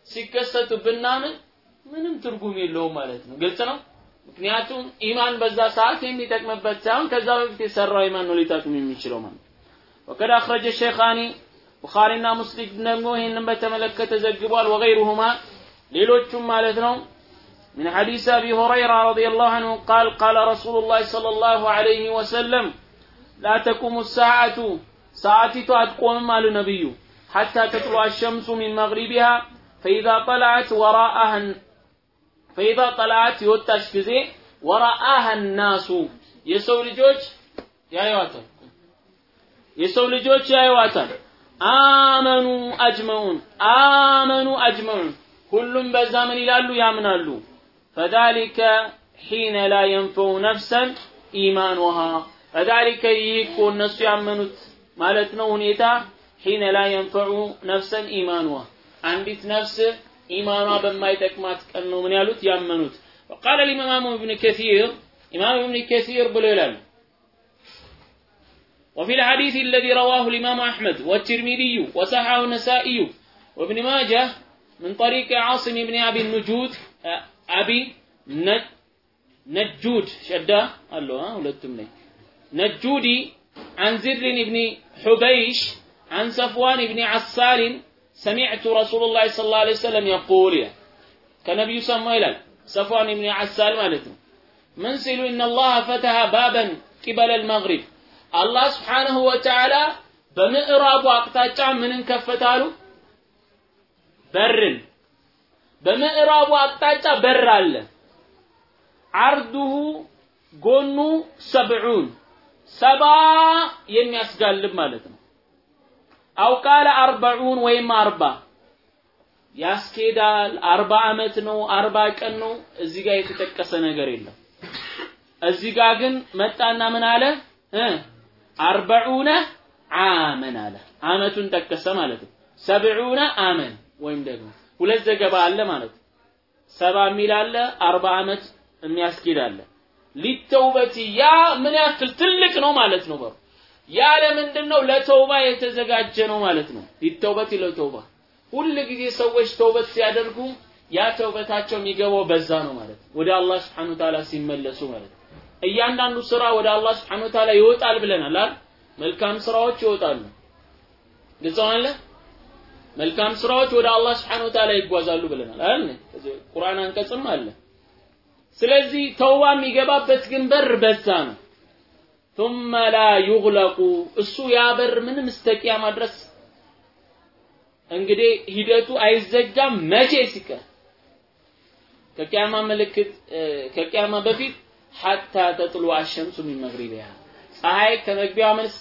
ሲከሰቱ ብናምን ምንም ትርጉም የለውም ማለት ነው። ግልጽ ነው? ምክንያቱም ኢማን በዛ ሰዓት የሚጠቅምበት ሳይሆን ከዛ በፊት የሰራው ኢማን ነው ሊጠቅም የሚችለው ማለት ወቀድ አኽረጀ ሸይኻኒ ቡኻሪና ሙስሊም ደግሞ ይህንን በተመለከተ ዘግቧል። ወገይሩሁማ ሌሎቹም ማለት ነው من حديث أبي هريرة رضي الله عنه قال قال رسول الله صلى الله عليه وسلم لا تقوم الساعة ساعتي تقوم مال نبي حتى تطلع الشمس من مغربها فإذا طلعت وراءها فإذا طلعت يوتاش كزي وراءها الناس يسو لجوج يا يواتر يسو لجوج يا يواتر آمنوا أجمعون آمنوا أجمعون كلهم بزامن ይላሉ ያምናሉ فذلك حين لا ينفع نفسا إيمانها فذلك يكون እነሱ ያመኑት ማለት ነው ሁኔታ حين لا ينفع نفسا إيمانها አንዲት ነፍስ ኢማኗ በማይጠቅማት ቀን ነው ምን ያሉት ያመኑት وقال الإمام ابن كثير إمام ابن كثير ብሎ ይላሉ وفي الحديث الذي رواه الإمام أحمد والترمذي وصححه النسائي وابن ماجه من طريق عاصم بن أبي النجود آه، أبي نجود شدة قال له ها ولدت لي نجودي عن زر بن حبيش عن صفوان بن عسال سمعت رسول الله صلى الله عليه وسلم يقول كنبي سمى إلى صفوان بن عسال مالتنا من سئلوا إن الله فتح بابا قبل المغرب. الله سبحانه وتعالى بمئراب أقتاجع من كفتاله በርን። በምዕራቡ አቅጣጫ በር አለ። አርዱሁ ጎኑ ሰብዑን ሰባ የሚያስጋልብ ማለት ነው። አው ቃለ አርበዑን ወይም አርባ። ያስኬዳል። አርባ ዓመት ነው አርባ ቀን ነው። እዚህ ጋር የተጠቀሰ ነገር የለም። እዚህ ጋር ግን መጣና ምን አለ? አርበዑነ አመን አለ። አመቱን ጠቀሰ ማለት ነው። ሰብዑነ አመን ወይም ደግሞ ሁለት ዘገባ አለ ማለት ሰባ የሚል አለ አርባ ዓመት የሚያስኬድ አለ። ሊተውበት ያ ምን ያክል ትልቅ ነው ማለት ነው በሩ። ያ ለምንድን ነው ለተውባ የተዘጋጀ ነው ማለት ነው። ሊተውበት ለተውባ ሁል ጊዜ ሰዎች ተውበት ሲያደርጉ ያ ተውበታቸው የሚገባው በዛ ነው ማለት ወደ አላህ Subhanahu Ta'ala ሲመለሱ ማለት እያንዳንዱ ስራ ወደ አላህ Subhanahu Ta'ala ይወጣል ብለናል አይደል? መልካም ስራዎች ይወጣሉ። ግልጽ መልካም ስራዎች ወደ አላህ Subhanahu Ta'ala ይጓዛሉ ብለናል አይደል ቁርአን አንቀጽም አለ ስለዚህ ተውባ የሚገባበት ግን በር በዛ ነው ثم لا يغلق እሱ ያ በር ምንም እስከ ቂያማ ድረስ እንግዲህ ሂደቱ አይዘጋም መቼ ሲቀር ከቂያማ ምልክት ከቂያማ በፊት ሐታ ተጥሉ አሸምሱ ሚን መግሪቢያ ፀሐይ ከመግቢያዋ መልስ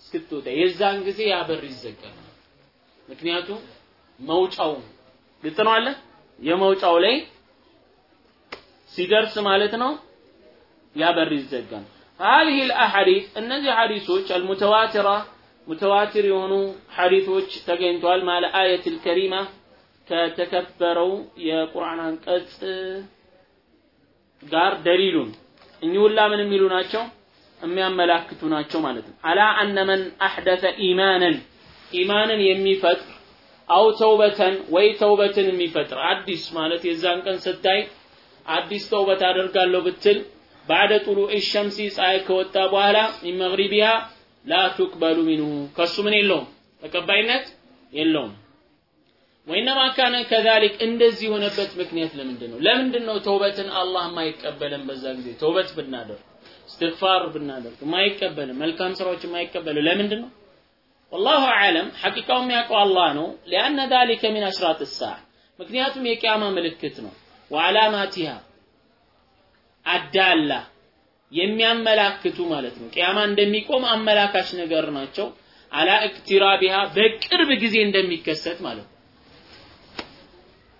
እስክትወጣ የዛን ጊዜ ያ በር ይዘጋል ምክንያቱም መውጫው ግልጽ ነው አለ የመውጫው ላይ ሲደርስ ማለት ነው ያ በር ይዘጋል هذه الاحاديث እነዚህ ሐዲሶች المتواتره متواتر የሆኑ ሐዲሶች ተገኝተዋል ማለ አየት الكريمه ከተከበረው የቁርአን አንቀጽ ጋር ደሊሉን እኚህ ሁላ ምን የሚሉ ናቸው የሚያመላክቱ ናቸው ማለት ነው አላ አነ መን አሕደተ ኢማንን ኢማንን የሚፈጥር አው ተውበተን ወይ ተውበትን የሚፈጥር አዲስ ማለት የዛን ቀን ስታይ አዲስ ተውበት አደርጋለሁ ብትል ባዕደ ጡሉዕ ሸምሲ ፀሐይ ከወጣ በኋላ ሚን ቱቅበሉ ሚንሁ ከሱ ምን የለውም? ተቀባይነት የለውም። ወይነማ ካነ ከዛሊክ እንደዚህ የሆነበት ምክንያት ለምንድን ነው ለምንድን ነው ተውበትን አላህ የማይቀበለን በዛ ጊዜ? ተውበት ብናደርግ እስትግፋር ብናደርግ የማይቀበልን መልካም ስራዎች የማይቀበሉ ለምንድን ነው ወላሁ አዕለም ሐቂቃው የሚያውቀው አላህ ነው ሊአነ ዛሊከ ሚን አሽራት ሰዓ ምክንያቱም የቅያማ ምልክት ነው ወዓላማቲሃ አዳላ የሚያመላክቱ ማለት ነው ቅያማ እንደሚቆም አመላካች ነገር ናቸው አላ እክትራቢሃ በቅርብ ጊዜ እንደሚከሰት ማለት ነው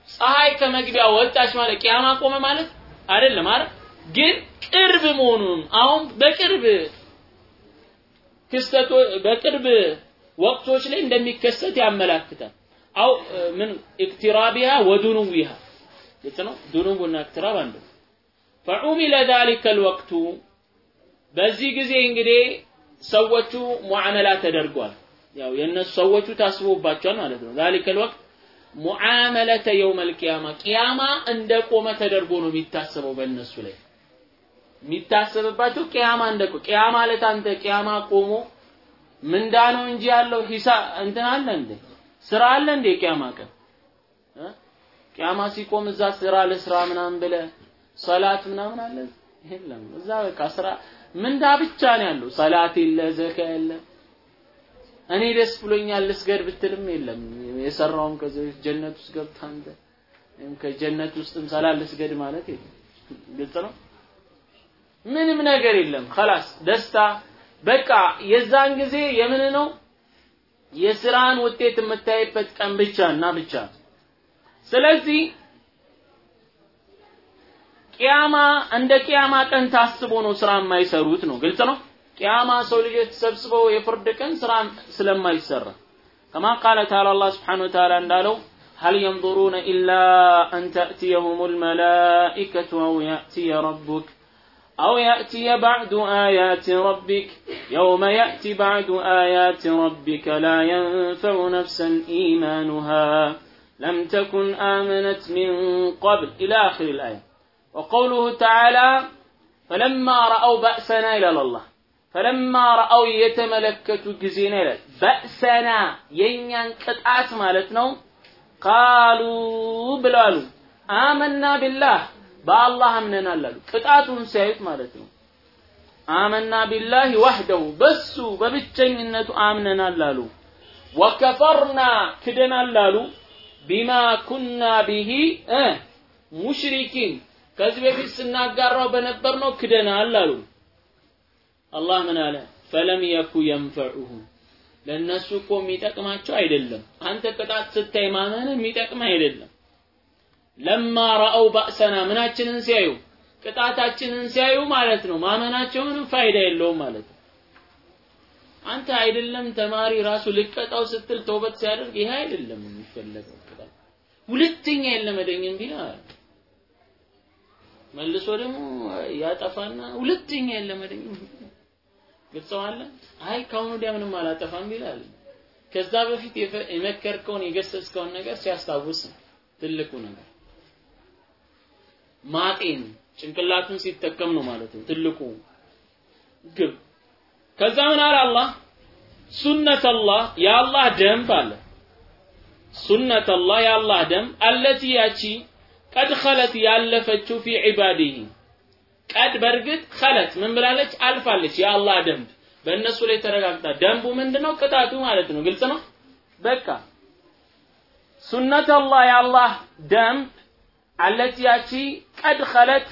ፀሐይ ከመግቢያ ወጣች ማለት ቅያማ ቆመ ማለት አይደለም አይደል? ግን ቅርብ መሆኑን አሁን በቅርብ ክስተቶ በቅርብ ወቅቶች ላይ እንደሚከሰት ያመላክታል። አው ምን ኢክትራቢሃ ወዱኑዊሃ ግልጽ ነው። ዱኑቡና ኢክትራብ አንዱ ፈዑሚለ ዛሊከ ልወቅቱ በዚህ ጊዜ እንግዲህ ሰዎቹ ሙዓመላ ተደርጓል። ያው የነሱ ሰዎቹ ታስቦባቸዋል ማለት ነው። ዛሊከ ልወቅት ሙዓመለተ የውመል ቂያማ ቂያማ እንደቆመ ተደርጎ ነው የሚታሰበው በእነሱ ላይ የሚታሰብባቸው ቂያማ እንደቆ ቂያማ ለታንተ ቂያማ ቆሞ ምንዳ ነው እንጂ ያለው ሂሳ እንትን አለ እንዴ ስራ አለ እንዴ ቂያማ ቀን ቂያማ ሲቆም እዛ ስራ ለስራ ምናምን ብለ ሰላት ምናምን አለ የለም እዛ በቃ ስራ ምንዳ ብቻ ነው ያለው ሰላት የለ ዘካ የለ እኔ ደስ ብሎኛል ልስገድ ብትልም የለም የሰራውም ከዚህ ጀነት ውስጥ ገብታ አንተ ከጀነት ውስጥም ሰላት ልስገድ ማለት የለም ግልጽ ነው ምንም ነገር የለም خلاص ደስታ በቃ የዛን ጊዜ የምን ነው የስራን ውጤት የምታይበት ቀን ብቻ እና ብቻ ስለዚህ ቂያማ እንደ ቂያማ ቀን ታስቦ ነው ስራ የማይሰሩት ነው ግልጽ ነው ቂያማ ሰው ልጆች ተሰብስበው የፍርድ ቀን ስራ ስለማይሰራ كما قال تعالى الله سبحانه وتعالى እንዳለው هل ينظرون إلا أن تأتيهم الملائكة أو يأتي ربك أو يأتي بعد آيات ربك يوم يأتي بعد آيات ربك لا ينفع نفسا إيمانها. لم تكن آمنت من قبل إلى آخر الآية. وقوله تعالى فلما رأوا بأسنا إلى الله. فلما رأوا يتملكت جزينا بأسنا ينيان كتعات أسمالتنا قالوا بلالو آمنا بالله በአላህ አምነናል አሉ። ቅጣቱን ሲያዩት ማለት ነው። አመና ቢላህ ወህደሁ በሱ በብቸኝነቱ አምነናል አሉ። ወከፈርና ክደናል አሉ። ቢማ ኩና ቢሂ ሙሽሪኪን ከዚህ በፊት ስናጋራው በነበር ነው ክደናል አሉ። አላህ ምን አለ? ፈለም የኩ የንፈዑሁም ለእነሱ እኮ የሚጠቅማቸው አይደለም። አንተ ቅጣት ስታይ ማመን የሚጠቅም አይደለም ለማ ረአው ባእሰና ምናችንን ሲያዩ? ቅጣታችንን ሲያዩ ማለት ነው። ማመናቸው ምንም ፋይዳ የለውም ማለት ነው። አንተ አይደለም ተማሪ ራሱ ልቀጣው ስትል ተውበት ሲያደርግ ይሄ አይደለም የሚፈለገው ቅጣት። ሁለተኛ የለመደኝም ቢላ መልሶ ደግሞ ያጠፋና ሁለተኛ የለመደኝም ግልጸዋለ አይ ካሁን ወዲያ ምንም አላጠፋም ይላል። ከዛ በፊት የመከርከውን የገሰስከውን ነገር ሲያስታውስ ትልቁ ነገር ማጤን ጭንቅላቱን ሲጠቀም ነው ማለት ነው። ትልቁ ግብ። ከዛ ምን አለ አላህ? ሱነት አላህ የአላህ ደንብ አለ። ሱነት አላህ የአላህ ደንብ አለቲ ያቺ ቀድ ኸለት ያለፈችው ፊ ዒባዲህ ቀድ በእርግጥ ኸለት ምን ብላለች? አልፋለች። የአላህ ደንብ በእነሱ ላይ ተረጋግጣ። ደንቡ ምንድነው? ቅጣቱ ማለት ነው። ግልጽ ነው? በቃ ሱነት አላህ የአላህ ደንብ አለቲ ያቺ ቀድ ኸለት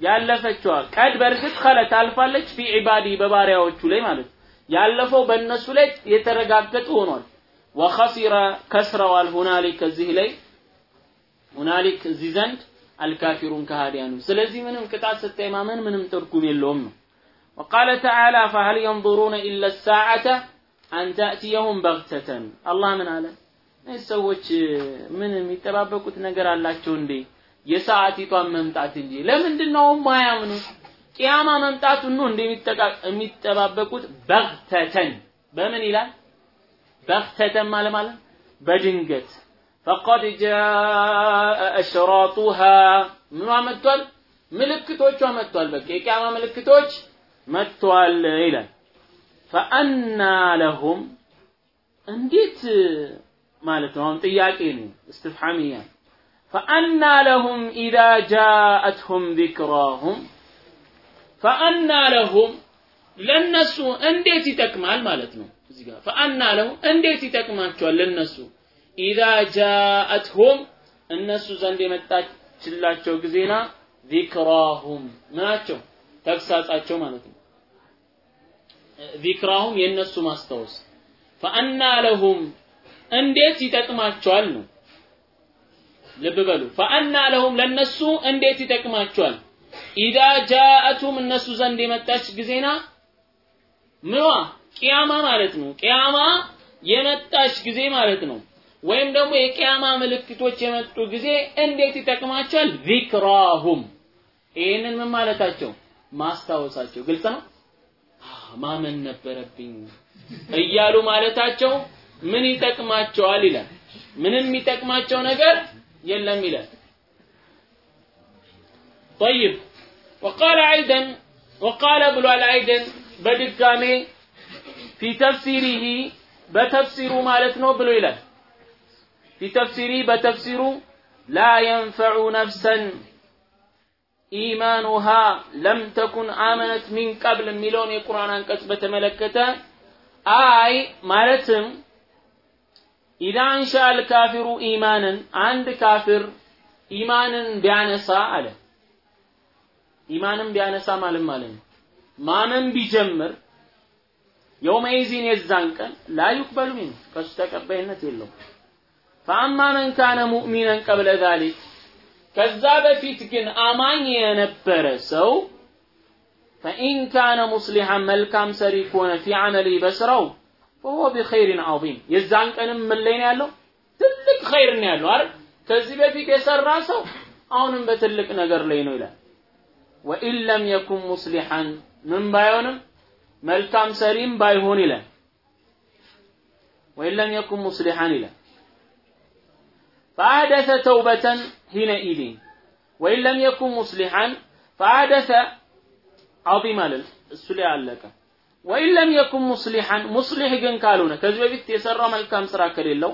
ያለፈችዋ ቀድ በእርግጥ ኸለት አልፋለች ፊ ዒባዲ በባሪያዎቹ ላይ ማለት ያለፈው በእነሱ ላይ የተረጋገጡ ሆኗል። ወኸሲረ ከስረዋል ሁናሊክ እዚህ ላይ ሁናሊክ እዚህ ዘንድ አልካፊሩን ከሃዲያኑ። ስለዚህ ምንም ቅጣት ስታይ ማመን ምንም ትርጉም የለውም ነው። ወቃለ ተዓላ ፈሀል የንظሩነ ኢለ ሰዓተ አን ተእትየሁም በግተተን አላህ ምን አለ? ሰዎች ምን የሚጠባበቁት ነገር አላቸው እንዴ? የሰዓቲቷን መምጣት እንጂ። ለምንድን ነው ማያምኑት ቂያማ መምጣቱን ነው እንደ የሚጠባበቁት? በግተተን። በምን ይላል? በግተተን ማለት ማለት በድንገት። ፈቀድ ጃአ አሽራጡሃ። ምኗ መጥቷል? ምልክቶቿ መጥቷል። በቃ የቂያማ ምልክቶች መጥቷል ይላል። ፈአና ለሁም። እንዴት ማለት ነው። አሁን ጥያቄ ነው እስትፍሐሚያ ፈአና ለሁም ኢዛ ጃአትሁም ዚክራሁም ፈአና ለሁም ለነሱ እንዴት ይጠቅማል ማለት ነው። እዚህ ጋር ፈአና ለሁም እንዴት ይጠቅማቸዋል ለነሱ ኢዛ ጃአትሁም እነሱ ዘንድ የመጣችላቸው ጊዜና ዚክራሁም ምናቸው? ተግሳጻቸው ማለት ነው። ዚክራሁም የነሱ ማስታወስ። ፈአና ለሁም እንዴት ይጠቅማቸዋል ነው? ልብ በሉ። ፈአና ለሁም ለነሱ እንዴት ይጠቅማቸዋል? ኢዛ ጃአቱም እነሱ ዘንድ የመጣች ጊዜና ምኗ? ቂያማ ማለት ነው። ቂያማ የመጣች ጊዜ ማለት ነው። ወይም ደግሞ የቂያማ ምልክቶች የመጡ ጊዜ እንዴት ይጠቅማቸዋል? ዚክራሁም። ይህንን ምን ማለታቸው? ማስታወሳቸው። ግልጽ ነው? ማመን ነበረብኝ እያሉ ማለታቸው ምን ይጠቅማቸዋል ይላል ምንም የሚጠቅማቸው ነገር የለም ይላል طيب وقال ايضا وقال ብሏል ايضا በድጋሜ في تفسيره በተፍሲሩ ማለት ነው ብሎ ይላል في تفسيره በተፍሲሩ لا ينفع نفسا ኢማኑሃ ለም ተኩን አመነት ሚን ቀብል የሚለውን የቁርአን አንቀጽ በተመለከተ አይ ማለትም ኢዛ አንሻ አልካፊሩ ኢማንን አንድ ካፊር ኢማንን ቢያነሳ አለ። ኢማንን ቢያነሳ ማለት ማለት ነው። ማመን ቢጀምር የውመይዚን የዛን ቀን ላ ሚን ከሱ ተቀባይነት የለውም። ፈአማ መን ካነ ሙእሚነን ቀብለ ዛሊክ ከዛ በፊት ግን አማኝ የነበረ ሰው ፈኢን ካነ ሙስሊሐን መልካም ሰሪ ከሆነ ፊ አመሊ በስራው ወሆ ቢኸይሪን ዐዚም የዛን ቀንም ምን ላይ ነው ያለው? ትልቅ ኸይር ነው ያለው አይደል? ከዚህ በፊት የሰራ ሰው አሁንም በትልቅ ነገር ላይ ነው ይላል። ወኢን ለም የኩን ሙስሊሐን ምን ባይሆንም መልካም ሰሪም ባይሆን ይላል። ወኢን ለም የኩን ሙስሊሐን ይላል። ፈአደሰ ተውበተን ሂነ ኢዲን ወኢን ለም የኩን ሙስሊሐን ፈአደሰ ዐዚም አለን እሱ ላይ አለቀ። ወኢን ለም የኩን ሙስሊሐን ሙስሊሕ ግን ካልሆነ ከዚህ በፊት የሰራው መልካም ስራ ከሌለው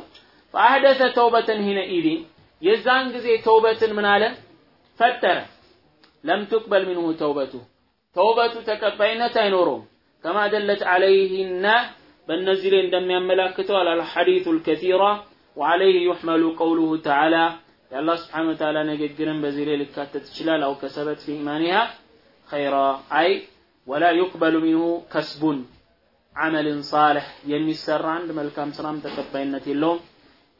ፈአህደተ ተውበተን ሂነ ኢዲን የዛን ጊዜ ተውበትን ምን አለ? ፈጠረ። ለም ትቅበል ሚንሁ ተውበቱ። ተውበቱ ተቀባይነት አይኖረውም። ከማ ደለት አለይህና በእነዚህ ላይ እንደሚያመላክተው አልሐዲቱ ልከቲራ ወአለይህ ዩሕመሉ ቀውሉሁ ተዓላ የአላህ ስብሓን ወተዓላ ንግግርን በዚህ ላይ ሊካተት ይችላል። አው ከሰበት ፊ ኢማኒሃ ኸይራ። አይ ወላ ዩቅበሉ ሚንሁ ከስቡን አመልን ሳልሕ የሚሰራ አንድ መልካም ስራም ተቀባይነት የለውም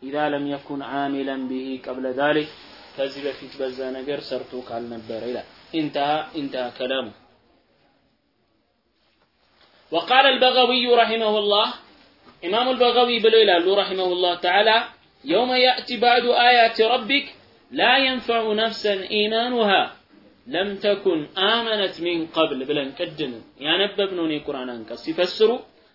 ኢዛ ለም የኩን አሚለን ቢሂ ቀብለ ዛሊክ ከዚህ በፊት በዛ ነገር ሰርቶ ካልነበረ ይላል ኢንተሃ ኢንተሃ ከላሙ وقال البغوي رحمه الله إمام البغوي بليلة رحمه الله تعالى يوم يأتي بعد آيات ربك لا ينفع نفسا إيمانها لم تكن آمنت من قبل ብለን ቅድም ያነበብነውን የቁርአን አንቀጽ ሲፈስሩ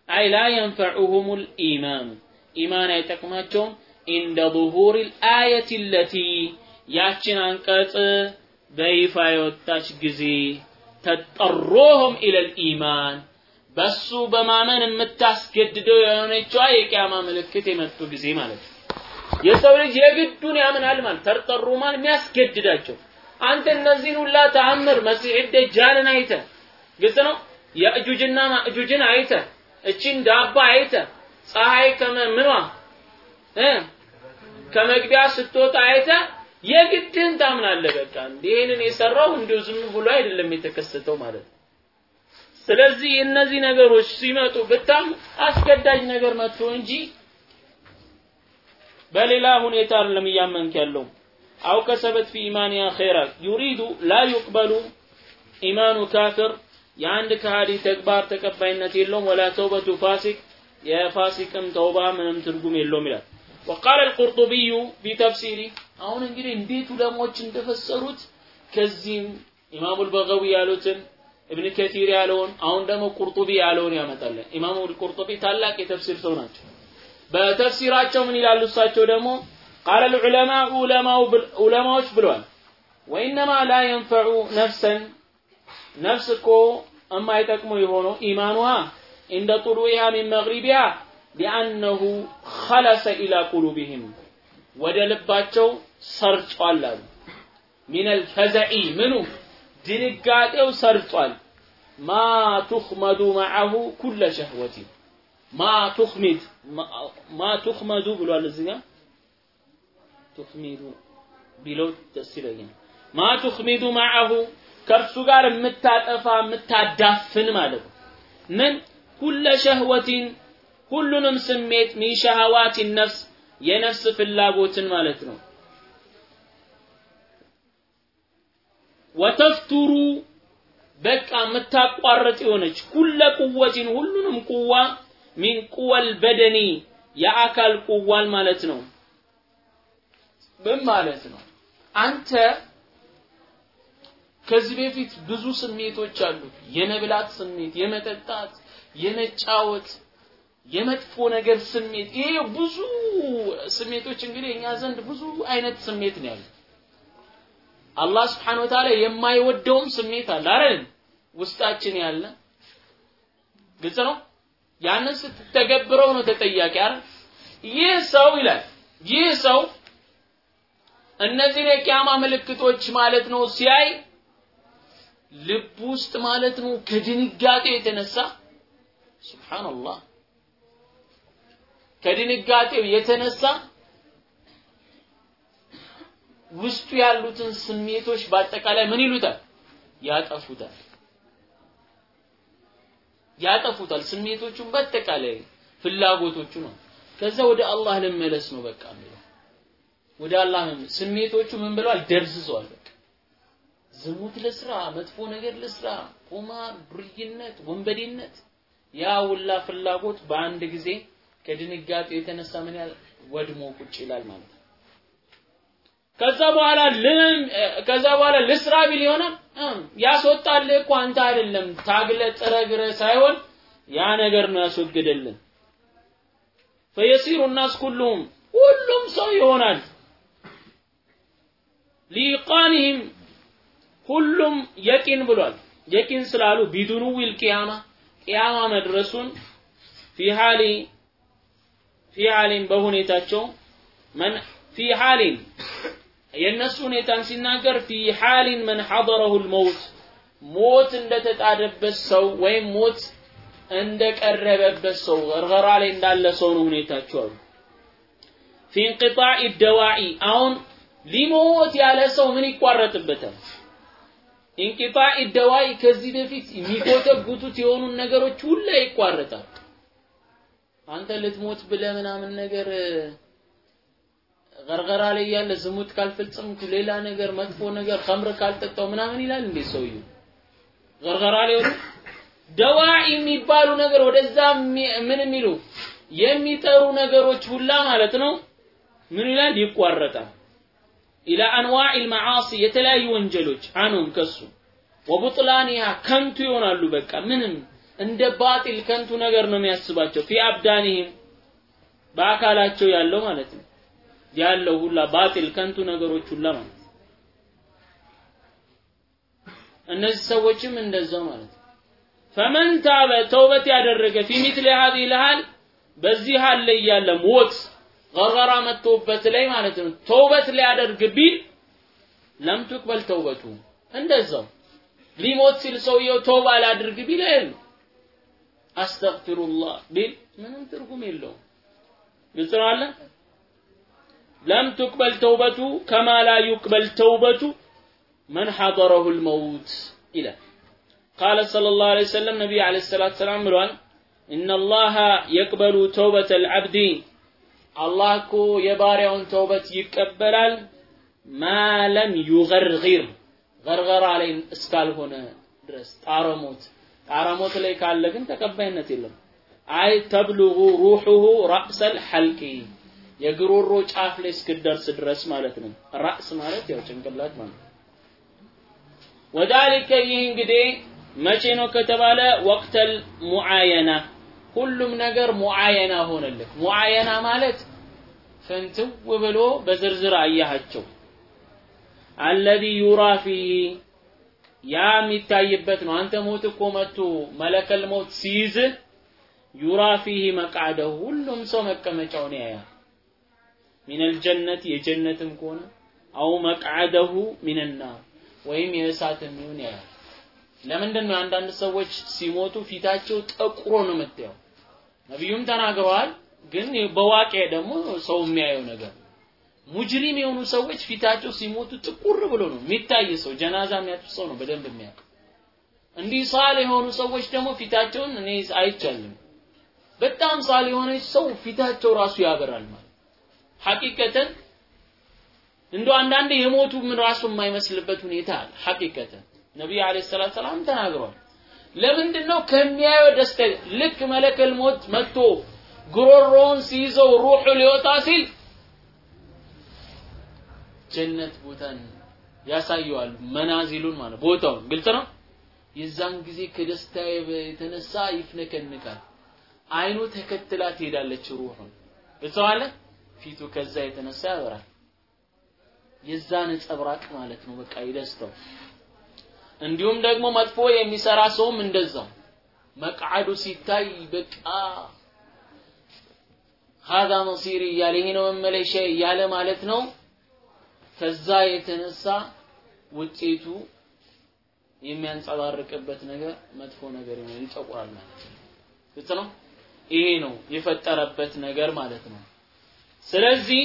أي لا ينفعهم الإيمان ኢማን አይጠቅማቸውም عند ظهور الآية التي ያችን አንቀጽ በይፋ የወጣች ጊዜ تضطرهم إلى الإيمان በሱ በማመን የምታስገድደው የሆነችዋ የቅያማ ምልክት የመጡ ጊዜ ማለት ነው። የሰው ልጅ የግዱን ያምናል ማለት ተርጠሩ ማለት የሚያስገድዳቸው አንተ እነዚህን ሁላ ተአምር መሲሕ ደጃልን አይተ ግልጽ ነው የእጁጅና ማእጁጅን አይተ እቺን ዳባ አይተ ፀሐይ ከመምኗ እ ከመግቢያ ስትወጣ አይተ የግድህን ታምናለህ። በቃ ይህንን የሰራው እንዲሁ ዝም ብሎ አይደለም የተከሰተው ማለት ነው። ስለዚህ እነዚህ ነገሮች ሲመጡ በጣም አስገዳጅ ነገር መጥቶ እንጂ በሌላ ሁኔታ አይደለም እያመንክ ያለው አው ከሰበት ፊ ኢማንያ ኸይራ ዩሪዱ ላ ዩቅበሉ ኢማኑ ካፍር የአንድ ከሃዲ ተግባር ተቀባይነት የለውም ወላ ተውበቱ ፋሲቅ የፋሲቅም ተውባ ምንም ትርጉም የለውም ይላል وقال القرطبي في تفسيره አሁን እንግዲህ እንዴት ዑለሞች እንደፈሰሩት ከዚህም ኢማሙ አልበጋዊ ያሉትን እብን ከቲር ያለውን አሁን ደግሞ ቁርጡቢ ያለውን ያመጣል። ኢማሙ ቁርጡቢ ታላቅ የተፍሲር ሰው ናቸው። በተፍሲራቸው ምን ይላሉ? እሳቸው ደግሞ ቃለ ልዑለማ ዑለማዎች ብለዋል ወኢነማ ላ የንፈዑ ነፍሰን ነፍስ እኮ የማይጠቅሙ የሆነው ኢማኑሃ እንደ ጡሉኢሃ ሚን መግሪቢሃ ሊአነሁ ኸለሰ ኢላ ቁሉቢህም ወደ ልባቸው ሰርጿል አሉ من الفزع ምኑ ድንጋጤው ሰርጿል ما تخمد معه كل شهوة ما تخمد ما تخمد ብሏል تخمد ቢለው ደስ ይለኛል። ما تخمد معه ከእርሱ ጋር የምታጠፋ የምታዳፍን ማለት ነው። ምን? كل شهوة ሁሉንም ስሜት ሚን ነፍስ የነፍስ ፍላጎትን ማለት ነው። ወተፍቱሩ በቃ የምታቋርጥ የሆነች ኩለ ቁወቲን ሁሉንም ቁዋ ሚን ቁወል በደኒ የአካል ቁዋል ማለት ነው ምን ማለት ነው? አንተ ከዚህ በፊት ብዙ ስሜቶች አሉ የመብላት ስሜት የመጠጣት የመጫወት የመጥፎ ነገር ስሜት። ይሄ ብዙ ስሜቶች እንግዲህ እኛ ዘንድ ብዙ አይነት ስሜት ነው ያለው። አላህ ስብሓን ወተዓላ የማይወደውም ስሜት አለ። አይደል? ውስጣችን ያለ ግልጽ ነው? ያንን ስትተገብረው ነው ተጠያቂ አይደል? ይህ ሰው ይላል ይህ ሰው እነዚህን የቂያማ ምልክቶች ማለት ነው ሲያይ ልብ ውስጥ ማለት ነው ከድንጋጤው የተነሳ ሱብሃንአላህ ከድንጋጤው የተነሳ ውስጡ ያሉትን ስሜቶች በአጠቃላይ ምን ይሉታል? ያጠፉታል። ያጠፉታል። ስሜቶቹን በአጠቃላይ ፍላጎቶቹ ነው። ከዛ ወደ አላህ ልመለስ ነው በቃ የሚለው ወደ አላህ ስሜቶቹ ምን ብለዋል? ደርዝዘዋል። በቃ ዝሙት ልስራ፣ መጥፎ ነገር ልስራ፣ ቁማር፣ ዱርይነት፣ ወንበዴነት ያ ውላ ፍላጎት በአንድ ጊዜ ከድንጋጤው የተነሳ ምን ያህል ወድሞ ቁጭ ይላል ማለት ነው። ከዛ በኋላ ልም ከዛ በኋላ ልስራ ቢል ይሆናል ያስወጣልህ እኮ አንተ አይደለም ታግለ ጥረግረ ሳይሆን ያ ነገር ነው ያስወግደልን ፈየሲሩ الناس كلهم ሁሉም ሰው ይሆናል لإيقانهم ሁሉም የቂን ብሏል። የቂን ስላሉ بدنو القيامة ቂያማ መድረሱን في حال في በሁኔታቸው من في حال የእነሱ ሁኔታን ሲናገር في حال من حضره الموت ሞት እንደተጣደበት ሰው ወይም ሞት እንደቀረበበት ሰው ገርገራ ላይ እንዳለ ሰው ነው ሁኔታቸው አሉ። ፊ እንቅጣዕ ደዋኢ አሁን ሊሞት ያለ ሰው ምን ይቋረጥበታል? ኢንቂጣዕ ደዋኢ ከዚህ በፊት የሚጎተጉቱት የሆኑ ነገሮች ሁላ ይቋረጣል። አንተ ልትሞት ብለ ምናምን ነገር ገርገራ ላይ ያለ ዝሙት ካልፈጸምኩ ሌላ ነገር መጥፎ ነገር ከምር ካልጠጣው ምናምን ይላል እንዴ ሰውየው? ገርገራ ላይ ወደ ደዋኢ የሚባሉ ነገር ወደዛ ምን የሚሉ? የሚጠሩ ነገሮች ሁላ ማለት ነው። ምን ይላል? ይቋረጣል ኢላ አንዋዕ ልመዓሲ የተለያዩ ወንጀሎች አኑም ከሱ። ወቡጥላኒሃ ከንቱ ይሆናሉ በቃ። ምንም እንደ ባጢል ከንቱ ነገር ነው የሚያስባቸው። ፊ አብዳኒህም በአካላቸው ያለው ማለት ነው። ያለው ሁላ ባጢል ከንቱ ነገሮች ሁላ ማለት እነዚህ ሰዎችም እንደዛው ማለት ነው። ፈመን ታበ ተውበት ያደረገ ፊ ሚትል ሀዚህ ልሃል በዚህ ሀል ገራ መጥቶበት ላይ ማለት ነው። ተውበት ሊያደርግ ቢል ለም ትቅበል ተውበቱ። እንደዛው ሊሞት ሲል ሰውየው ተውባ ላድርግ ቢል አይል አስተግፊሩላህ ቢል ምንም ትርጉም የለውም። ግልጽ ነው አለ ለም ትቅበል ተውበቱ كما لا تقبل توبة من حضره الموت ይላል። قال صلى الله عليه وسلم ነቢዩ عليه الصلاة والسلام ብሏል إن الله يقبل توبة العبد አላህ እኮ የባሪያውን ተውበት ይቀበላል። ما لم يغرغر ገርገራ ላይ እስካልሆነ ድረስ ጣረሞት። ጣረሞት ላይ ካለ ግን ተቀባይነት የለም። أي تبلغ روحه ራእሰል ሐልቂ የግሮሮ ጫፍ ላይ እስክደርስ ድረስ ማለት ነው። ራእስ ማለት ያው ጭንቅላት ማለት ወዳሊከ ይህ እንግዲህ መቼ ነው ከተባለ ወቅተል ሙዓየና ሁሉም ነገር ሙዓየና ሆነልህ ሙዓየና ማለት ፍንትው ብሎ በዝርዝር አያሃቸው አለዚ ዩራ ፊህ ያ የሚታይበት ነው። አንተ ሞት እኮ መጥቶ መለከል ሞት ሲይዝ ዩራ ፊህ መቃደሁ ሁሉም ሰው መቀመጫውን ያያል። ሚነል ጀነት የጀነትም ከሆነ አው መቅዓደሁ ሚነናር ወይም የእሳትም ይሁን ያያል። ለምንድን ነው አንዳንድ ሰዎች ሲሞቱ ፊታቸው ጠቁሮ ነው የምታየው ነቢዩም ተናግረዋል ግን በዋቄ ደግሞ ሰው የሚያየው ነገር ሙጅሪም የሆኑ ሰዎች ፊታቸው ሲሞቱ ጥቁር ብሎ ነው የሚታይ ሰው ጀናዛ የሚያጡ ሰው ነው በደንብ የሚያውቅ። እንዲህ ሳል የሆኑ ሰዎች ደግሞ ፊታቸውን እኔ አይቻልም። በጣም ሳል የሆነች ሰው ፊታቸው ራሱ ያበራል ማለት ሐቂቀተን እንዶ አንዳንድ የሞቱ ምን ራሱ የማይመስልበት ሁኔታ አለ። ሐቂቀተን ነቢዩ አለይሂ ሰላም ተናግረዋል ለምንድን ነው ከሚያየው ደስታ? ልክ መለከል ሞት መጥቶ ጉሮሮውን ሲይዘው ሩሑ ሊወጣ ሲል ጀነት ቦታን ያሳየዋል መናዚሉን ማለት ቦታውን። ግልጽ ነው? የዛን ጊዜ ከደስታ የተነሳ ይፍነከንቃል አይኑ ተከትላ ትሄዳለች ሩሑን ግልጽ ፊቱ ከዛ የተነሳ ያበራል። የዛ ነጸብራቅ ማለት ነው በቃ ይደስተው እንዲሁም ደግሞ መጥፎ የሚሰራ ሰውም እንደዛው። መቅዓዱ ሲታይ በቃ ሀዛ መሲሪ እያለ ይሄ ነው መመለሻ እያለ ማለት ነው። ከዛ የተነሳ ውጤቱ የሚያንጸባርቅበት ነገር መጥፎ ነገር ነው ይጠቁራል ማለት ነው? ይሄ ነው የፈጠረበት ነገር ማለት ነው። ስለዚህ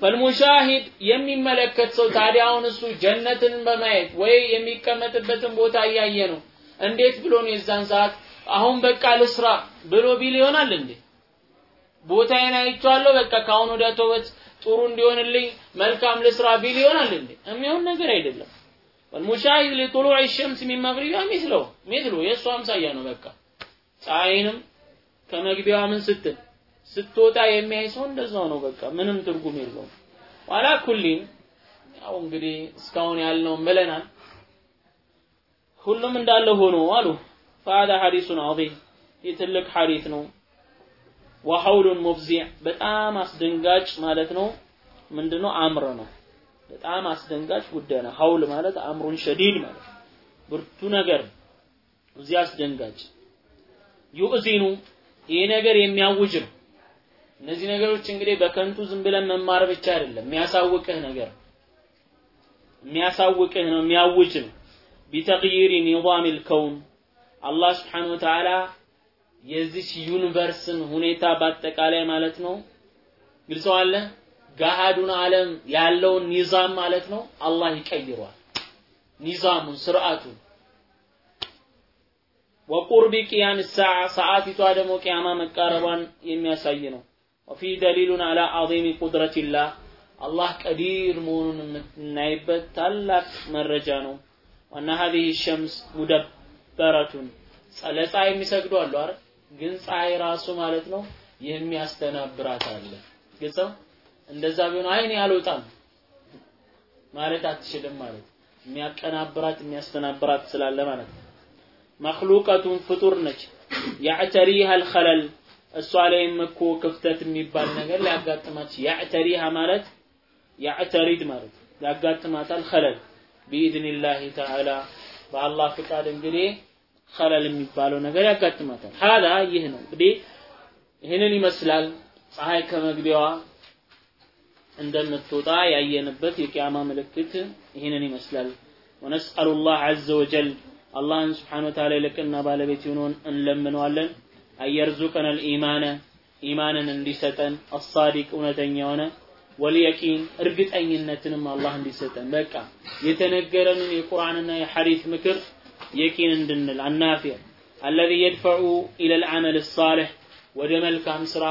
ፈልሙሻሂድ የሚመለከት ሰው ታዲያ አሁን እሱ ጀነትን በማየት ወይ የሚቀመጥበትን ቦታ እያየ ነው። እንዴት ብሎ ነው የዛን ሰዓት አሁን በቃ ልስራ ብሎ ቢል ይሆናል እንዴ? ቦታዬን አይቼዋለሁ፣ በቃ ከአሁን ወደ ተወት ጥሩ እንዲሆንልኝ መልካም ልስራ ቢል ይሆናል እንዴ? የሚሆን ነገር አይደለም። والمشاهد لطلوع الشمس من مغربها مثله مثله የእሱ አምሳያ ነው። በቃ ፀሐይንም ከመግቢያዋ ምን ስትል ስትወጣ የሚያይ ሰው እንደዛው ነው። በቃ ምንም ትርጉም የለውም። وعلى كل ያው እንግዲህ እስካሁን ያልነውም ብለናል። ሁሉም እንዳለ ሆኖ አሉ ፈሃዳ ሐዲሱን ዐዚም ይህ ሐዲስ ነው። ወሐውሉን ሙፍዚዕ በጣም አስደንጋጭ ማለት ነው። ምንድነው? አምር ነው። በጣም አስደንጋጭ ጉዳይ ነው። ሐውል ማለት አምሩን ሸዲድ ማለት ብርቱ ነገር እዚህ አስደንጋጭ ዩእዚኑ ይህ ነገር የሚያውጅ ነው። እነዚህ ነገሮች እንግዲህ በከንቱ ዝም ብለን መማር ብቻ አይደለም። የሚያሳውቅህ ነገር የሚያሳውቅህ ነው የሚያውጅ ነው። ቢተግይሪ ኒዛም ልከውን አላህ ስብሓን ወተዓላ የዚች ዩኒቨርስን ሁኔታ በአጠቃላይ ማለት ነው ግልጸዋለ ገሃዱን ዓለም ያለውን ኒዛም ማለት ነው አላህ ይቀይሯል ኒዛሙን ስርዓቱን። ወቁርቢ ቅያም ሰዓ ሰዓቲቷ ደግሞ ቅያማ መቃረቧን የሚያሳይ ነው ወፊ ደሊሉን አላ አዚሚ ቁድረቲላህ አላህ ቀዲር መሆኑን የምናይበት ታላቅ መረጃ ነው ዋና ሀዚህ ሸምስ ሙደበረቱን ለፀሐይ የሚሰግዱ አሉ አይደል ግን ፀሐይ ራሱ ማለት ነው የሚያስተናብራት አለ። ግልጽ እንደዛ ቢሆን አይን ያልወጣም ማለት አትችልም ማለት የሚያቀናብራት የሚያስተናብራት ስላለ ማለት ነው። መክሉቀቱን ፍጡር ነች። ያዕተሪሃ አልኸለል እሷ ላይም እኮ ክፍተት የሚባል ነገር ሊያጋጥማት ያዕተሪሃ ማለት ያዕተሪድ ማለት ያጋጥማታል ኸለል። ቢኢዝኒላህ ተዓላ በአላህ ፍቃድ እንግዲህ ኸለል የሚባለው ነገር ያጋጥማታል። ሀዛ ይህ ነው። እንግዲህ ይህንን ይመስላል ፀሐይ ከመግቢያዋ እንደምትወጣ ያየንበት የቂያማ ምልክት ይህንን ይመስላል። ወነስአሉ ላህ ዐዘ ወጀል አላህን ስብሓን ወተዓላ ይልቅና ባለቤት የሆነውን እንለምነዋለን አየርዙቀን አልኢማነ ኢማንን እንዲሰጠን አሳዲቅ እውነተኛ የሆነ ወልየቂን እርግጠኝነትንም አላህ እንዲሰጠን በቃ የተነገረንን የቁርአንና የሐዲስ ምክር የቂን እንድንል አናፊዕ አለዚ የድፈዑ ኢለል ዐመል ሳሊሕ ወደ መልካም ስራ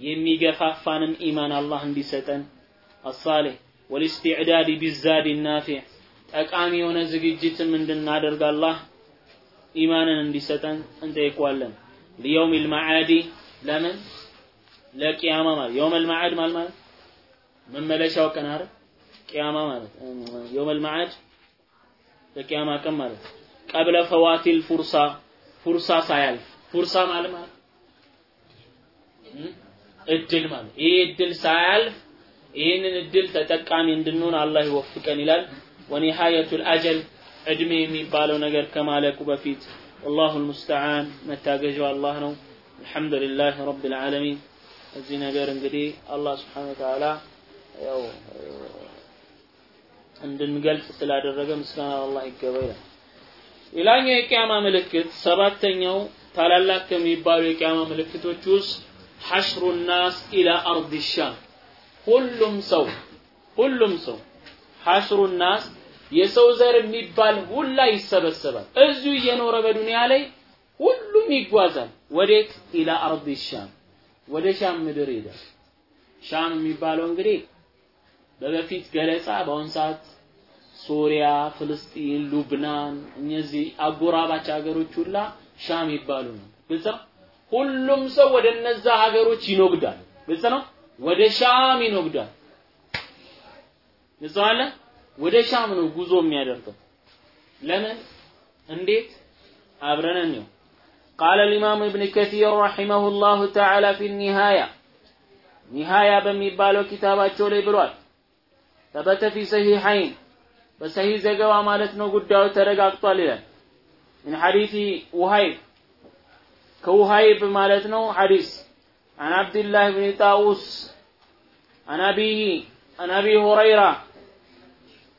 የሚገፋፋንም ኢማን አላህ እንዲሰጠን አሳሊሕ ወልእስትዕዳድ ቢዛድ ናፊዕ ጠቃሚ የሆነ ዝግጅትም እንድናደርግ አላህ ኢማንን እንዲሰጠን እንጠይቋለን ሊየውም ልማዓዲ ለምን? ለቅያማ ማለት። የውም ልማዓድ ማለት ማለት? መመለሻው ቀን አይደል? ቅያማ ማለት። የውም ልማዓድ ለቅያማ ቀን ማለት። ቀብለ ፈዋቲል ፉርሳ ፉርሳ ሳያልፍ። ፉርሳ ማለት ማለት? እድል ማለት። ይሄ እድል ሳያልፍ ይህንን እድል ተጠቃሚ እንድንሆን አላህ ይወፍቀን ይላል። ወኒሃየቱል አጀል እድሜ የሚባለው ነገር ከማለቁ በፊት ወላሁ ልሙስተዓን መታገዣው አላህ ነው። አልሐምዱሊላህ ረብል ዓለሚን። እዚህ ነገር እንግዲህ አላህ ስብሓነ ወተዓላ ያው እንድንገልጽ ስላደረገ ምስጋና አላህ ይገባ ይላል። ሌላኛው የቅያማ ምልክት ሰባተኛው ታላላቅ ከሚባሉ የቅያማ ምልክቶች ውስጥ حشر الناس إلى أرض الشام ሁሉም ሰው ሁሉም ሰው حشر الناس የሰው ዘር የሚባል ሁላ ይሰበሰባል እዚሁ እየኖረ በዱንያ ላይ ሁሉም ይጓዛል ወዴት إلى أرض الشام ወደ ሻም ምድር ይሄዳል ሻም የሚባለው እንግዲህ በበፊት ገለጻ በአሁን ሰዓት ሶሪያ፣ ፍልስጢን፣ ሉብናን እነዚህ አጎራባች ሀገሮች ሁላ ሻም ይባሉ ነው። ግልጽ ነው። ሁሉም ሰው ወደ እነዛ ሀገሮች ይኖግዳል። ግልጽ ነው። ወደ ሻም ይኖግዳል። ግልጽ አለ። ወደ ሻም ነው ጉዞ የሚያደርገው። ለምን? እንዴት? አብረን እንየው። قال الإمام ابن كثير رحمه الله تعالى في النهاية نهاية በሚባለው ኪታባቸው ላይ ብሏል ثبت في صحيحين በሰሂህ ዘገባ ማለት ነው ጉዳዩ ተረጋግጧል ይላል من حديث وهيب كوهيب ማለት ነው حديث عن عبد الله بن طاووس عن أبيه عن أبي هريرة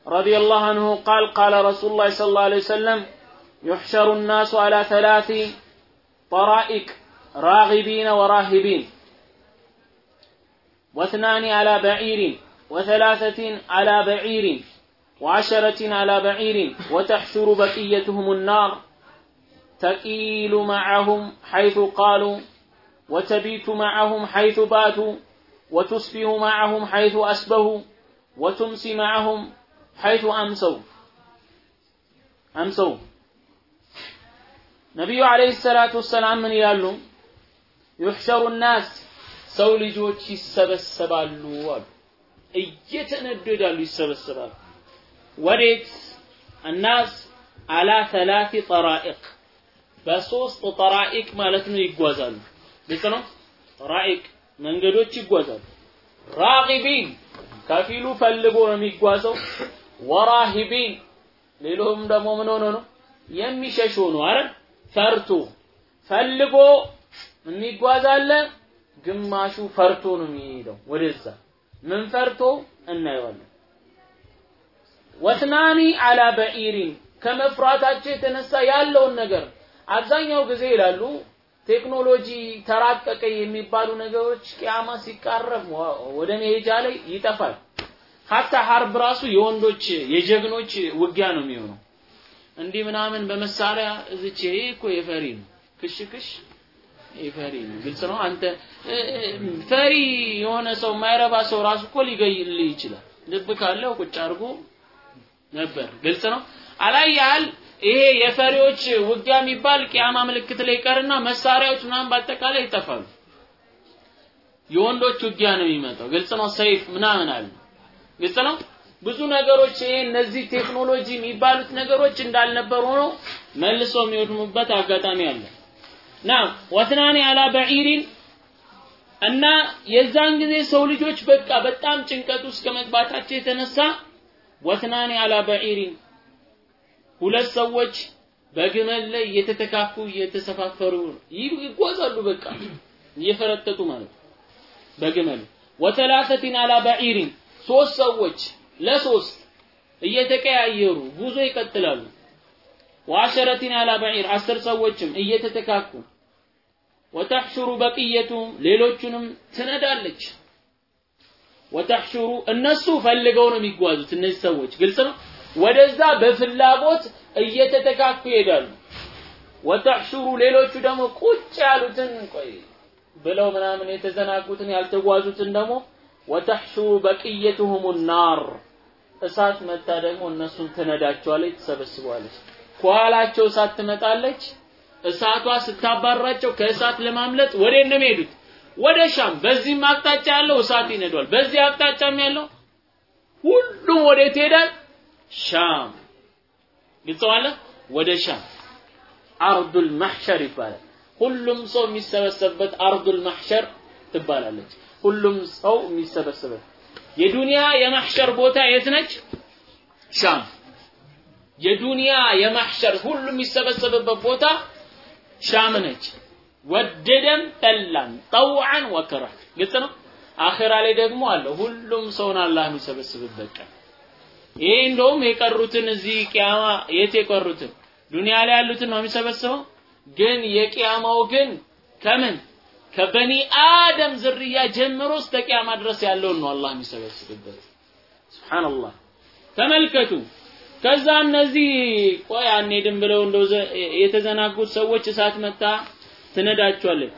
رضي الله عنه قال قال رسول الله صلى الله عليه وسلم يحشر الناس على ثلاث طرائق راغبين وراهبين. واثنان على بعير وثلاثة على بعير وعشرة على بعير وتحشر بقيتهم النار تقيل معهم حيث قالوا وتبيت معهم حيث باتوا وتصبح معهم حيث أسبهوا وتمسي معهم حيث أمسوا أمسوا ነቢዩ አለይሂ ሰላቱ ወሰላም ምን ይላሉ? ዩሕሸሩ ናስ ሰው ልጆች ይሰበሰባሉ አሉ። እየተነደዳሉ ይሰበሰባሉ። ወዴት? الناس على ثلاث طرائق በሶስት ጠራኢቅ ማለት ነው ይጓዛሉ። ግልጽ ነው። ጠራኢቅ መንገዶች ይጓዛሉ። ራጊቢን ከፊሉ ፈልጎ ነው የሚጓዘው። ወራሂቢን ሌሎም ደግሞ ምን ሆኖ ነው የሚሸሽ ሆኖ አረ ፈርቶ ፈልጎ የሚጓዝ ግማሹ ፈርቶ ነው የሚሄደው ወደዛ። ምን ፈርቶ እናየዋለን። ወትናኒ አላ በኢሪን ከመፍራታቸው የተነሳ ያለውን ነገር አብዛኛው ጊዜ ይላሉ ቴክኖሎጂ ተራቀቀ የሚባሉ ነገሮች ቂያማ ሲቃረብ ወደ መሄጃ ላይ ይጠፋል። ሀታ ሀርብ ራሱ የወንዶች የጀግኖች ውጊያ ነው የሚሆነው። እንዲህ ምናምን በመሳሪያ እዚች ይሄ እኮ የፈሪ ነው ክሽ ክሽ ፈሪ ነው። ግልጽ ነው። አንተ ፈሪ የሆነ ሰው የማይረባ ሰው ራሱ እኮ ሊገይልህ ይችላል። ልብ ካለው ቁጭ አድርጎ ነበር። ግልጽ ነው። አላይ ያህል ይሄ የፈሪዎች ውጊያ የሚባል ቂያማ ምልክት ላይ ይቀርና መሳሪያዎች ምናምን በአጠቃላይ ይጠፋሉ። የወንዶች ውጊያ ነው የሚመጣው። ግልጽ ነው። ሰይፍ ምናምን አለ። ግልጽ ነው። ብዙ ነገሮች ይሄ እነዚህ ቴክኖሎጂ የሚባሉት ነገሮች እንዳልነበሩ ሆነው መልሶ የሚወድሙበት አጋጣሚ አለ። ናም ወትናኒ አላ በዒሪን እና የዛን ጊዜ ሰው ልጆች በቃ በጣም ጭንቀት ውስጥ ከመግባታቸው የተነሳ ወትናኒ አላ በዒሪን ሁለት ሰዎች በግመል ላይ እየተተካኩ እየተሰፋፈሩ ይጓዛሉ። በቃ እየፈረጠጡ ማለት በግመል ወተላተቲን አላ በዒሪን ሶስት ሰዎች ለሶስት እየተቀያየሩ ጉዞ ይቀጥላሉ። ወአሸረቲን አላ በዒር አስር ሰዎችም እየተተካኩ ወተሕሹሩ በቅየቱም ሌሎቹንም ትነዳለች። ወተሕሹሩ እነሱ ፈልገው ነው የሚጓዙት እነዚህ ሰዎች ግልጽ ነው። ወደዛ በፍላጎት እየተተካኩ ይሄዳሉ። ወተሕሹሩ ሌሎቹ ደግሞ ቁጭ ያሉትን ቆይ ብለው ምናምን የተዘናጉትን ያልተጓዙትን ደግሞ ወተሕሹሩ በቅየቱሁም ናር እሳት መታ ደግሞ እነሱን ትነዳቸዋለች፣ ትሰበስበዋለች። ከኋላቸው እሳት ትመጣለች። እሳቷ ስታባራቸው ከእሳት ለማምለጥ ወዴት ነው የሚሄዱት? ወደ ሻም። በዚህም አቅጣጫ ያለው እሳት ይነዷል፣ በዚህ አቅጣጫም ያለው ሁሉም ወዴት ይሄዳል? ሻም። ግልጸዋለ ወደ ሻም أرض المحشر ይባላል። ሁሉም ሰው የሚሰበሰብበት أرض المحشر ትባላለች። ሁሉም ሰው የሚሰበሰበት የዱንያ የማሕሸር ቦታ የት ነች? ሻም። የዱንያ የማሕሸር ሁሉም የሚሰበሰብበት ቦታ ሻም ነች። ወደደም ጠላም طوعا وكرها ግልጽ ነው። አኺራ ላይ ደግሞ አለ ሁሉም ሰውን አላህ የሚሰበስብበት ቀን። ይሄ እንደውም የቀሩትን እዚህ ቂያማ የት የቀሩትን ዱንያ ላይ ያሉትን ነው የሚሰበስበው። ግን የቂያማው ግን ከምን ከበኒ አደም ዝርያ ጀምሮ እስከ ቂያማ ድረስ ያለውን ነው አላህ የሚሰበስብበት። ሱብሃንአላህ ተመልከቱ። ከዛ እነዚህ ቆይ አንሄድም ብለው እንደው የተዘናጉት ሰዎች እሳት መታ ትነዳቸዋለች።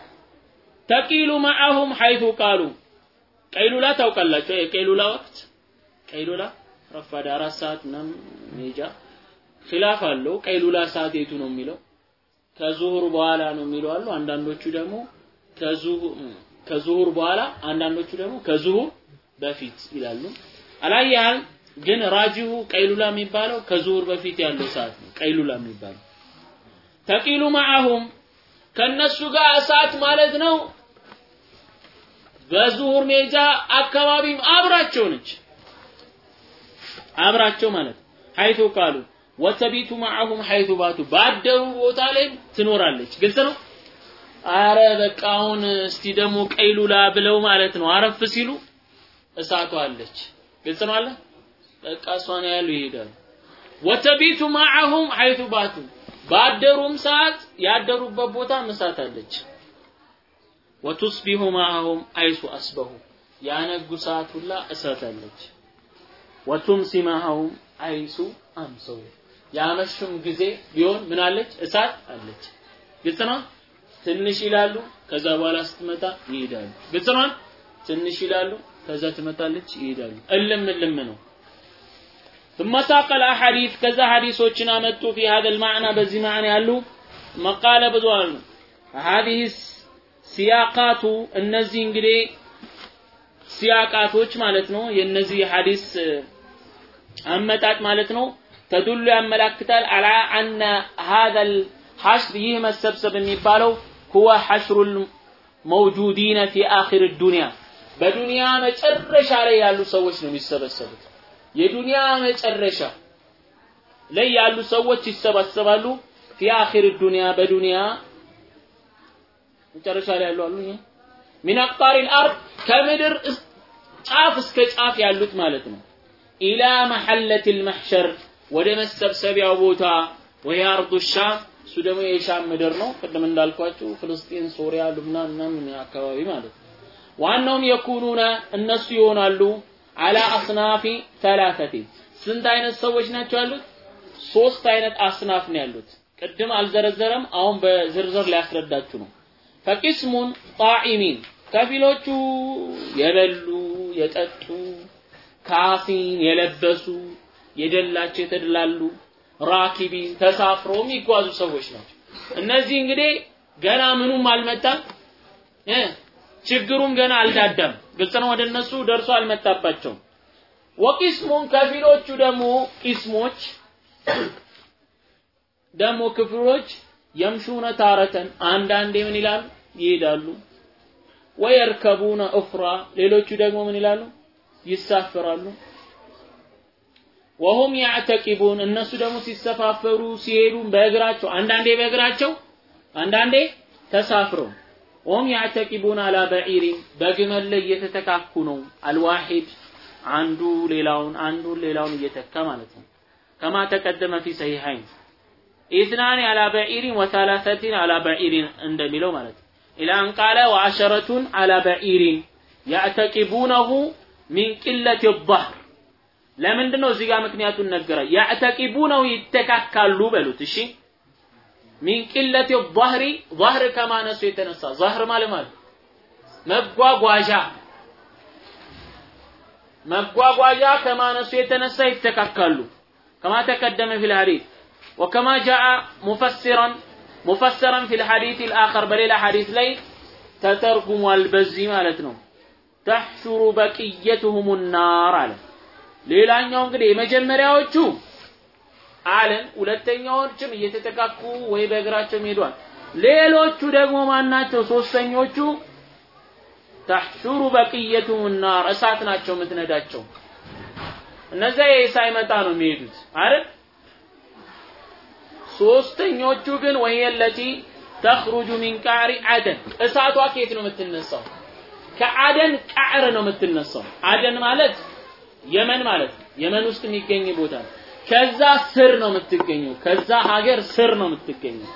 ተቂሉ መዐሁም ሐይቱ ቃሉ ቀይሉላ ታውቃላችሁ? የቀይሉላ ወቅት ቀይሉላ ረፋድ አራት ሰዓት ምናምን ሜጃ ኺላፍ አለው። ቀይሉላ ሰዓት የቱ ነው የሚለው ከዙሁር በኋላ ነው የሚለው አሉ። አንዳንዶቹ ደግሞ ከዙሁር በኋላ አንዳንዶቹ ደግሞ ከዙሁር በፊት ይላሉ። አላያህል ግን ራጂሁ ቀይሉላ የሚባለው ከዙሁር በፊት ያለው ሰዓት ነው። ቀይሉላ የሚባለው ተቂሉ መዐሁም ከነሱ ጋር እሳት ማለት ነው። በዙሁር ሜጃ አካባቢም አብራቸው ነች። አብራቸው ማለት ሐይቱ ቃሉ ወተቢቱ መዐሁም ሐይቱ ባቱ ባደሩ ቦታ ላይ ትኖራለች። ግልጽ ነው። አረ በቃ አሁን እስቲ ደግሞ ቀይሉላ ብለው ማለት ነው አረፍ ሲሉ እሳቷ አለች። ግልጽ ነው አለ በቃ እሷን ያሉ ይሄዳሉ። ወተቢቱ መዐሁም ሐይቱ ባቱ ባደሩም ሰዓት ያደሩበት ቦታ እሳት አለች። ወቱስቢሁ መዐሁም አይሱ አስበሁ ያነጉ ሰዓት ሁላ እሳት አለች። ወቱምሲ መዐሁም አይሱ አምሰው ያመሹም ጊዜ ቢሆን ምን አለች? እሳት አለች። ግልጽ ነው። ትንሽ ይላሉ፣ ከዛ በኋላ ስትመጣ ይሄዳሉ። ግልጽ ነው። ትንሽ ይላሉ፣ ከዛ ትመጣለች፣ ይሄዳሉ። እልም እልም ነው። ثم ساق ከዛ ሐዲሶችን አመጡ في هذا المعنى በዚህ معنى ያሉ መቃለ ብዙ አሉ هذه ሲያቃቱ እነዚህ እንግዲህ ሲያቃቶች ማለት ነው የነዚህ ሐዲስ አመጣጥ ማለት ነው ተዱሉ ያመላክታል አላ አነ ሀዘል ሐሽር ይህ መሰብሰብ የሚባለው هو حشر الموجودين في آخر الدنيا በዱንያ መጨረሻ ላይ ያሉ ሰዎች ነው የሚሰበሰቡት የዱንያ መጨረሻ ላይ ያሉ ሰዎች ይሰባሰባሉ ፊ አኺር ዱንያ በዱንያ መጨረሻ ላይ ያሉ አሉ ሚን አቅጣሪ አልአርድ ከምድር ጫፍ እስከ ጫፍ ያሉት ማለት ነው ኢላ መሐለት ልመሕሸር ወደ መሰብሰቢያው ቦታ ወይ አርዱ ሻም እሱ ደግሞ የሻም ምድር ነው። ቅድም እንዳልኳችሁ ፍልስጤን ሶሪያ ሉብናን ምናምን አካባቢ ማለት ነው። ዋናውም የኩኑነ እነሱ ይሆናሉ አላ አስናፊ ተላተቲ ስንት አይነት ሰዎች ናቸው ያሉት? ሶስት አይነት አስናፍ ነው ያሉት። ቅድም አልዘረዘረም አሁን በዝርዝር ሊያስረዳችሁ ነው። ፈቂስሙን ጣዒሚን ከፊሎቹ የበሉ የጠጡ ካሲን የለበሱ የደላቸው የተደላሉ ራኪቢን ተሳፍሮ የሚጓዙ ሰዎች ናቸው። እነዚህ እንግዲህ ገና ምኑም አልመጣም ችግሩም ገና አልዳዳም ግልጽ ነው ወደ እነሱ ደርሶ አልመጣባቸውም። ወቂስሙን ከፊሎቹ ደግሞ ቂስሞች ደግሞ ክፍሎች የምሹነ ታረተን አንዳንዴ ምን ይላሉ? ይሄዳሉ። ወየርከቡነ ኡኽራ ሌሎቹ ደግሞ ምን ይላሉ? ይሳፈራሉ ወሁም ያዕተቂቡን እነሱ ደግሞ ሲሰፋፈሩ ሲሄዱ በእግራቸው አንዳንዴ በእግራቸው አንዳንዴ ተሳፍረው። ወሁም ያዕተቂቡን አላ በዒሪን በግመል ላይ እየተተካኩ ነው። አልዋሂድ አንዱ ሌላውን አንዱ ሌላውን እየተካ ማለት ነው። ከማ ተቀደመ ፊ ሰሂሐይን ኢትናን አላ በዒሪን ወሰላሰቲን አላ በዒሪን እንደሚለው ማለት ነው። ኢላ አን ቃለ ወዐሸረቱን አላ በዒሪን ያዕተቂቡነሁ ሚን ቂለት ባህር لمن دنو زيغا مكنياتو نقرا يعتقبون ويتككالو بلوت شي من قلة الظهر ظهر كما نسو يتنسى ظهر مال مال مبقوا قواجا مبقوا غواجا كما نسو يتنسى يتككالو كما تقدم في الحديث وكما جاء مفسرا مفسرا في الحديث الآخر بل إلى حديث لي تتركوا البزي مالتنو تحشر بكيتهم النار عليه ሌላኛው እንግዲህ የመጀመሪያዎቹ አለን። ሁለተኛዎችም እየተተካኩ ወይ በእግራቸው ሄዷል ሌሎቹ ደግሞ ማናቸው ሶስተኞቹ ተሕሹሩ በቅየቱም ናር እሳት ናቸው የምትነዳቸው። እነዚያ ሳይመጣ ነው የሚሄዱት አይደል? ሶስተኞቹ ግን ወየለቲ ተኽሩጁ ሚን ቃዕሪ አደን እሳቷ ከየት ነው የምትነሳው? ከአደን ቃዕር ነው የምትነሳው። አደን ማለት የመን ማለት የመን ውስጥ የሚገኝ ቦታ ነው። ከዛ ስር ነው የምትገኘው። ከዛ ሀገር ስር ነው የምትገኘው።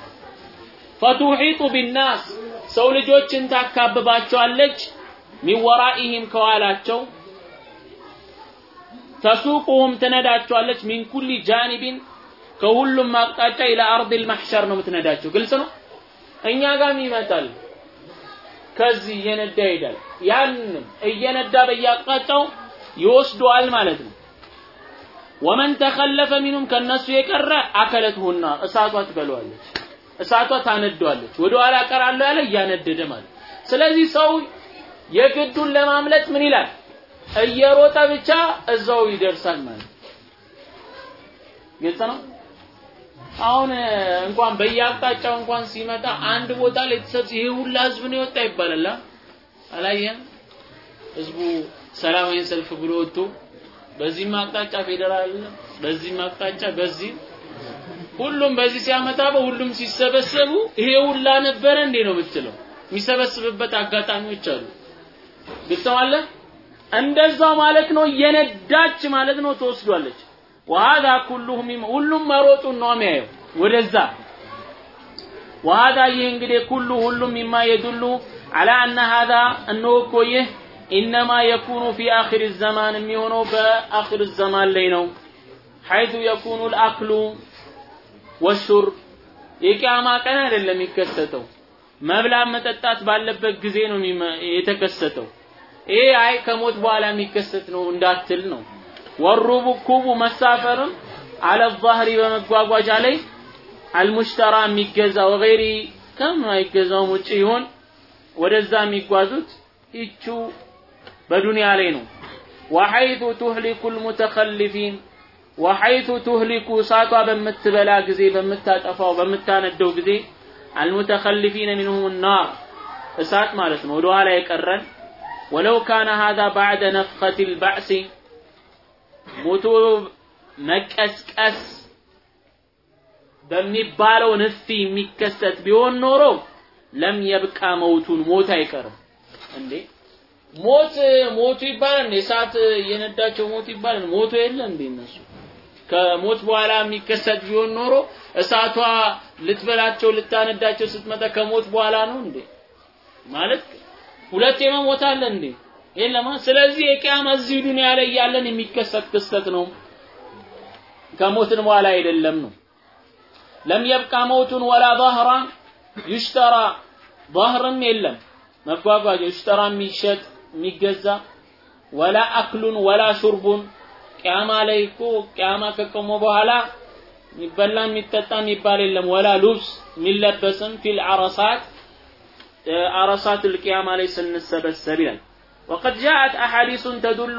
ፈቱሒጡ ቢናስ ሰው ልጆችን ታካብባቸዋለች። من ورائهم ከኋላቸው تسوقهم ትነዳቸዋለች። من كل جانب ከሁሉም አቅጣጫ إلى أرض المحشر ነው የምትነዳቸው። ግልጽ ነው? እኛ ጋም ይመጣል ከዚህ እየነዳ ይሄዳል። ያንም እየነዳ በየአቅጣጫው ይወስደዋል ማለት ነው። ومن تخلف منهم ከነሱ የቀረ أكلته እሳቷ ትበለዋለች እሳቷ ታነደዋለች ወደ ኋላ ቀራለሁ ያለ እያነደደ ማለት ስለዚህ ሰው የግዱን ለማምለጥ ምን ይላል? እየሮጠ ብቻ እዛው ይደርሳል ማለት ግልጽ ነው? አሁን እንኳን በየአቅጣጫው እንኳን ሲመጣ አንድ ቦታ ላይ ተሰብስ ይሄ ሁላ ህዝብ ነው የወጣ ይባላል። አላየም ህዝቡ ሰላማዊ ሰልፍ ብሎ ወጥቶ በዚህም አቅጣጫ ፌዴራል በዚህም አቅጣጫ በዚህ ሁሉም በዚህ ሲያመጣ በሁሉም ሲሰበሰቡ ይሄ ሁላ ነበረ እንዴ ነው የምትለው። የሚሰበስብበት አጋጣሚዎች አሉ። ግልጸዋለ እንደዛው ማለት ነው። የነዳች ማለት ነው ተወስዷለች። ወሃዳ ኩሉሁም ሁሉም መሮጡን ነው የሚያየው ወደዛ ወሃዳ ይህ እንግዲህ ኩሉ ሁሉም የሚማ የዱሉ አላ አነ ሃዳ እነሆ እኮ ይህ ኢነማ የኩኑ ፊ አኺር ዘማን የሚሆነው በአኺር ዘማን ላይ ነው። ሐይቱ የኩኑ ልአክሉ ወሹር የቂያማ ቀን አይደለም የሚከሰተው። መብላት መጠጣት ባለበት ጊዜ ነው የተከሰተው። ይሄ አይ ከሞት በኋላ የሚከሰት ነው እንዳትል ነው። ወሩኩቡ መሳፈርም አለ ዛህሪ በመጓጓዣ ላይ አልሙሽተራ የሚገዛ ወገይሪ ከማይገዛውም ውጭ ይሆን ወደዛ የሚጓዙት ይቹ በዱንያ ላይ ነው። ወሐይቱ ቱህሊኩ ልሙተኸሊፊን ወሐይቱ ቱህሊኩ እሳቷ በምትበላ ጊዜ በምታጠፋው በምታነደው ጊዜ አልሙተኸሊፊነ ሚንሁም ናር እሳት ማለት ነው። ወደኋላ የቀረን ወለው ካነ ሃذا ባዕደ ነፍኸት ልባዕሲ ሞቶ መቀስቀስ በሚባለው ንፊ የሚከሰት ቢሆን ኖሮ ለም የብቃ መውቱን ሞት አይቀርም። እንዴ ሞት ሞቱ ይባላል። የሰዓት የነዳቸው ሞቱ ይባላል። ሞቱ የለ እንዴ ከሞት በኋላ የሚከሰት ቢሆን ኖሮ እሳቷ ልትበላቸው ልታነዳቸው ስትመጣ ከሞት በኋላ ነው እንዴ? ማለት ሁለት የመሞት አለ እንዴ? የለማ። ስለዚህ የቂያማ እዚህ ዱንያ ላይ እያለን የሚከሰት ክስተት ነው፣ ከሞትን በኋላ አይደለም ነው። لم يبق موت ولا بحر يشترى ባህርም የለም መጓጓዣ يشترى የሚሸጥ የሚገዛ ولا أكل ولا شرب ቅያማ ላይ እኮ ቅያማ ከቆመ በኋላ የሚበላ የሚጠጣ የሚባል የለም ولا لبس የሚለበስም في العرصات عرصات القيامة ላይ ስንሰበሰብ ይላል وقد جاءت أحاديث تدل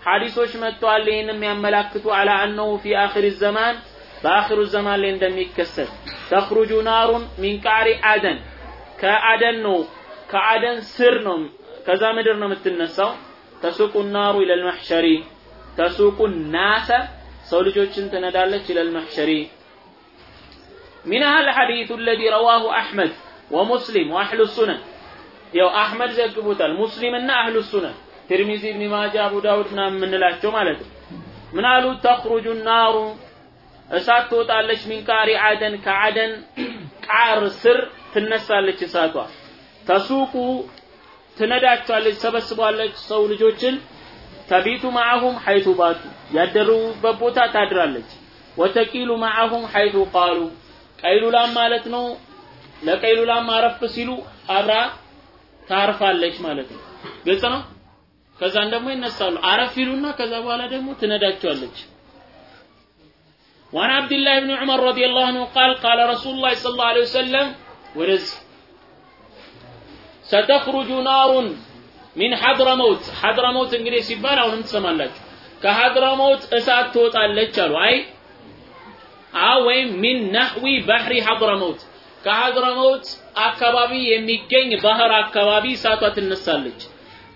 ሐዲሶች መጥተዋል ይህንም ያመላክቱ على أنه في آخر الزمان በአኺሩ ዘማን ላይ እንደሚከሰት ተኽሩጁ ናሩን ሚን ቃሪ አደን ከአደን ነው ከአደን ስር ነው ከዛ ምድር ነው የምትነሳው። ተሱቁ ናሩ ኢለል መህሸሪ ተሱቁ ናሰ ሰው ልጆችን ትነዳለች ኢለል መሕሸሪ። ሚንሃ ልሐዲቱ አለዚ ረዋሁ አሕመድ ወሙስሊም ወአህሉ ሱነን። ያው አህመድ ዘግቡታል ሙስሊምና አህሉ ሱነን። ትርሚዚ ኢብን ማጃ አቡ ዳውድ ምናምን የምንላቸው ማለት ነው። ምን አሉ? ተኽሩጁ ናሩ እሳት ትወጣለች ሚንቃሪ አደን ከአደን ቃር ስር ትነሳለች እሳቷ። ተሱቁ ትነዳቸዋለች ሰበስቧለች ሰው ልጆችን ተቢቱ ማዕሁም ሐይቱ ባቱ ያደሩበት ቦታ ታድራለች ወተቂሉ ማዕሁም ሐይቱ ቃሉ ቀይሉላም ማለት ነው ለቀይሉላም አረፍ ሲሉ አብራ ታርፋለች ማለት ነው ግልጽ ነው ከዛን ደግሞ ይነሳሉ አረፍ ይሉና ከዛ በኋላ ደግሞ ትነዳቸዋለች وعن عبد الله بن عمر رضي الله عنه قال قال رسول الله صلى الله عليه وسلم ورز ستخرج نار من حضرموت ሐድረመውት እንግዲህ ሲባል አሁንም ትሰማላችሁ ከሐድረመውት እሳት ትወጣለች አሉ። أو ወይም من نحو بحر حضرموت ከሐድረመውት አካባቢ የሚገኝ ባህር አካባቢ እሳቷ ትነሳለች።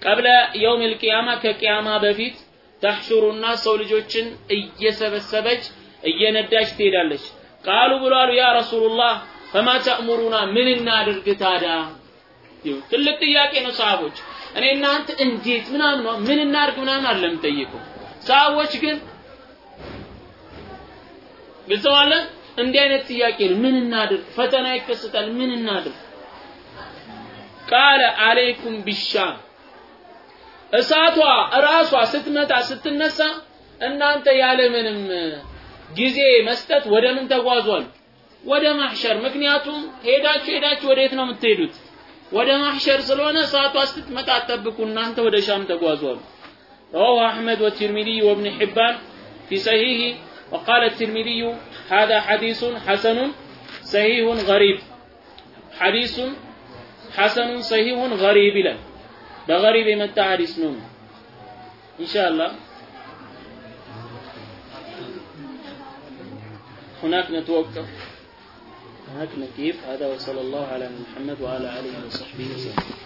ቀብለ የውም ልቅያማ ከቅያማ በፊት ተሕሹሩና ሰው ልጆችን እየሰበሰበች እየነዳች ትሄዳለች። ቃሉ ብሏሉ ያ ረሱሉላህ ፈማ ተእሙሩና ምን እናድርግ ታዲያ ትልቅ ጥያቄ ነው ሰሃቦች እኔ እናንተ እንዴት ምናምን ነው? ምን እናድርግ ምናምን አለም ጠይቀው ሰሃቦች ግን ግልጸዋለ እንዲህ አይነት ጥያቄ ነው። ምን እናድርግ? ፈተና ይከሰታል። ምን እናድርግ? ቃለ አለይኩም ቢሻም። እሳቷ እራሷ ስትመጣ ስትነሳ እናንተ ያለምንም ጊዜ መስጠት ወደ ምን ተጓዟል? ወደ ማህሸር ምክንያቱም ሄዳችሁ ሄዳችሁ ወዴት ነው የምትሄዱት ወደ ማህሸር ስለሆነ እሳቷ ስትመጣ አጠብቁ እናንተ ወደ ሻም ተጓዟል رواه أحمد والترمذي وابن حبان في صحيحه وقال الترمذي هذا حديث حسن صحيح غريب حديث حسن صحيح غريب له بغريب متى حديث نوم إن شاء الله هناك نتوقف هناك نكيف. هذا وصلى الله على محمد وعلى آله وصحبه وسلم.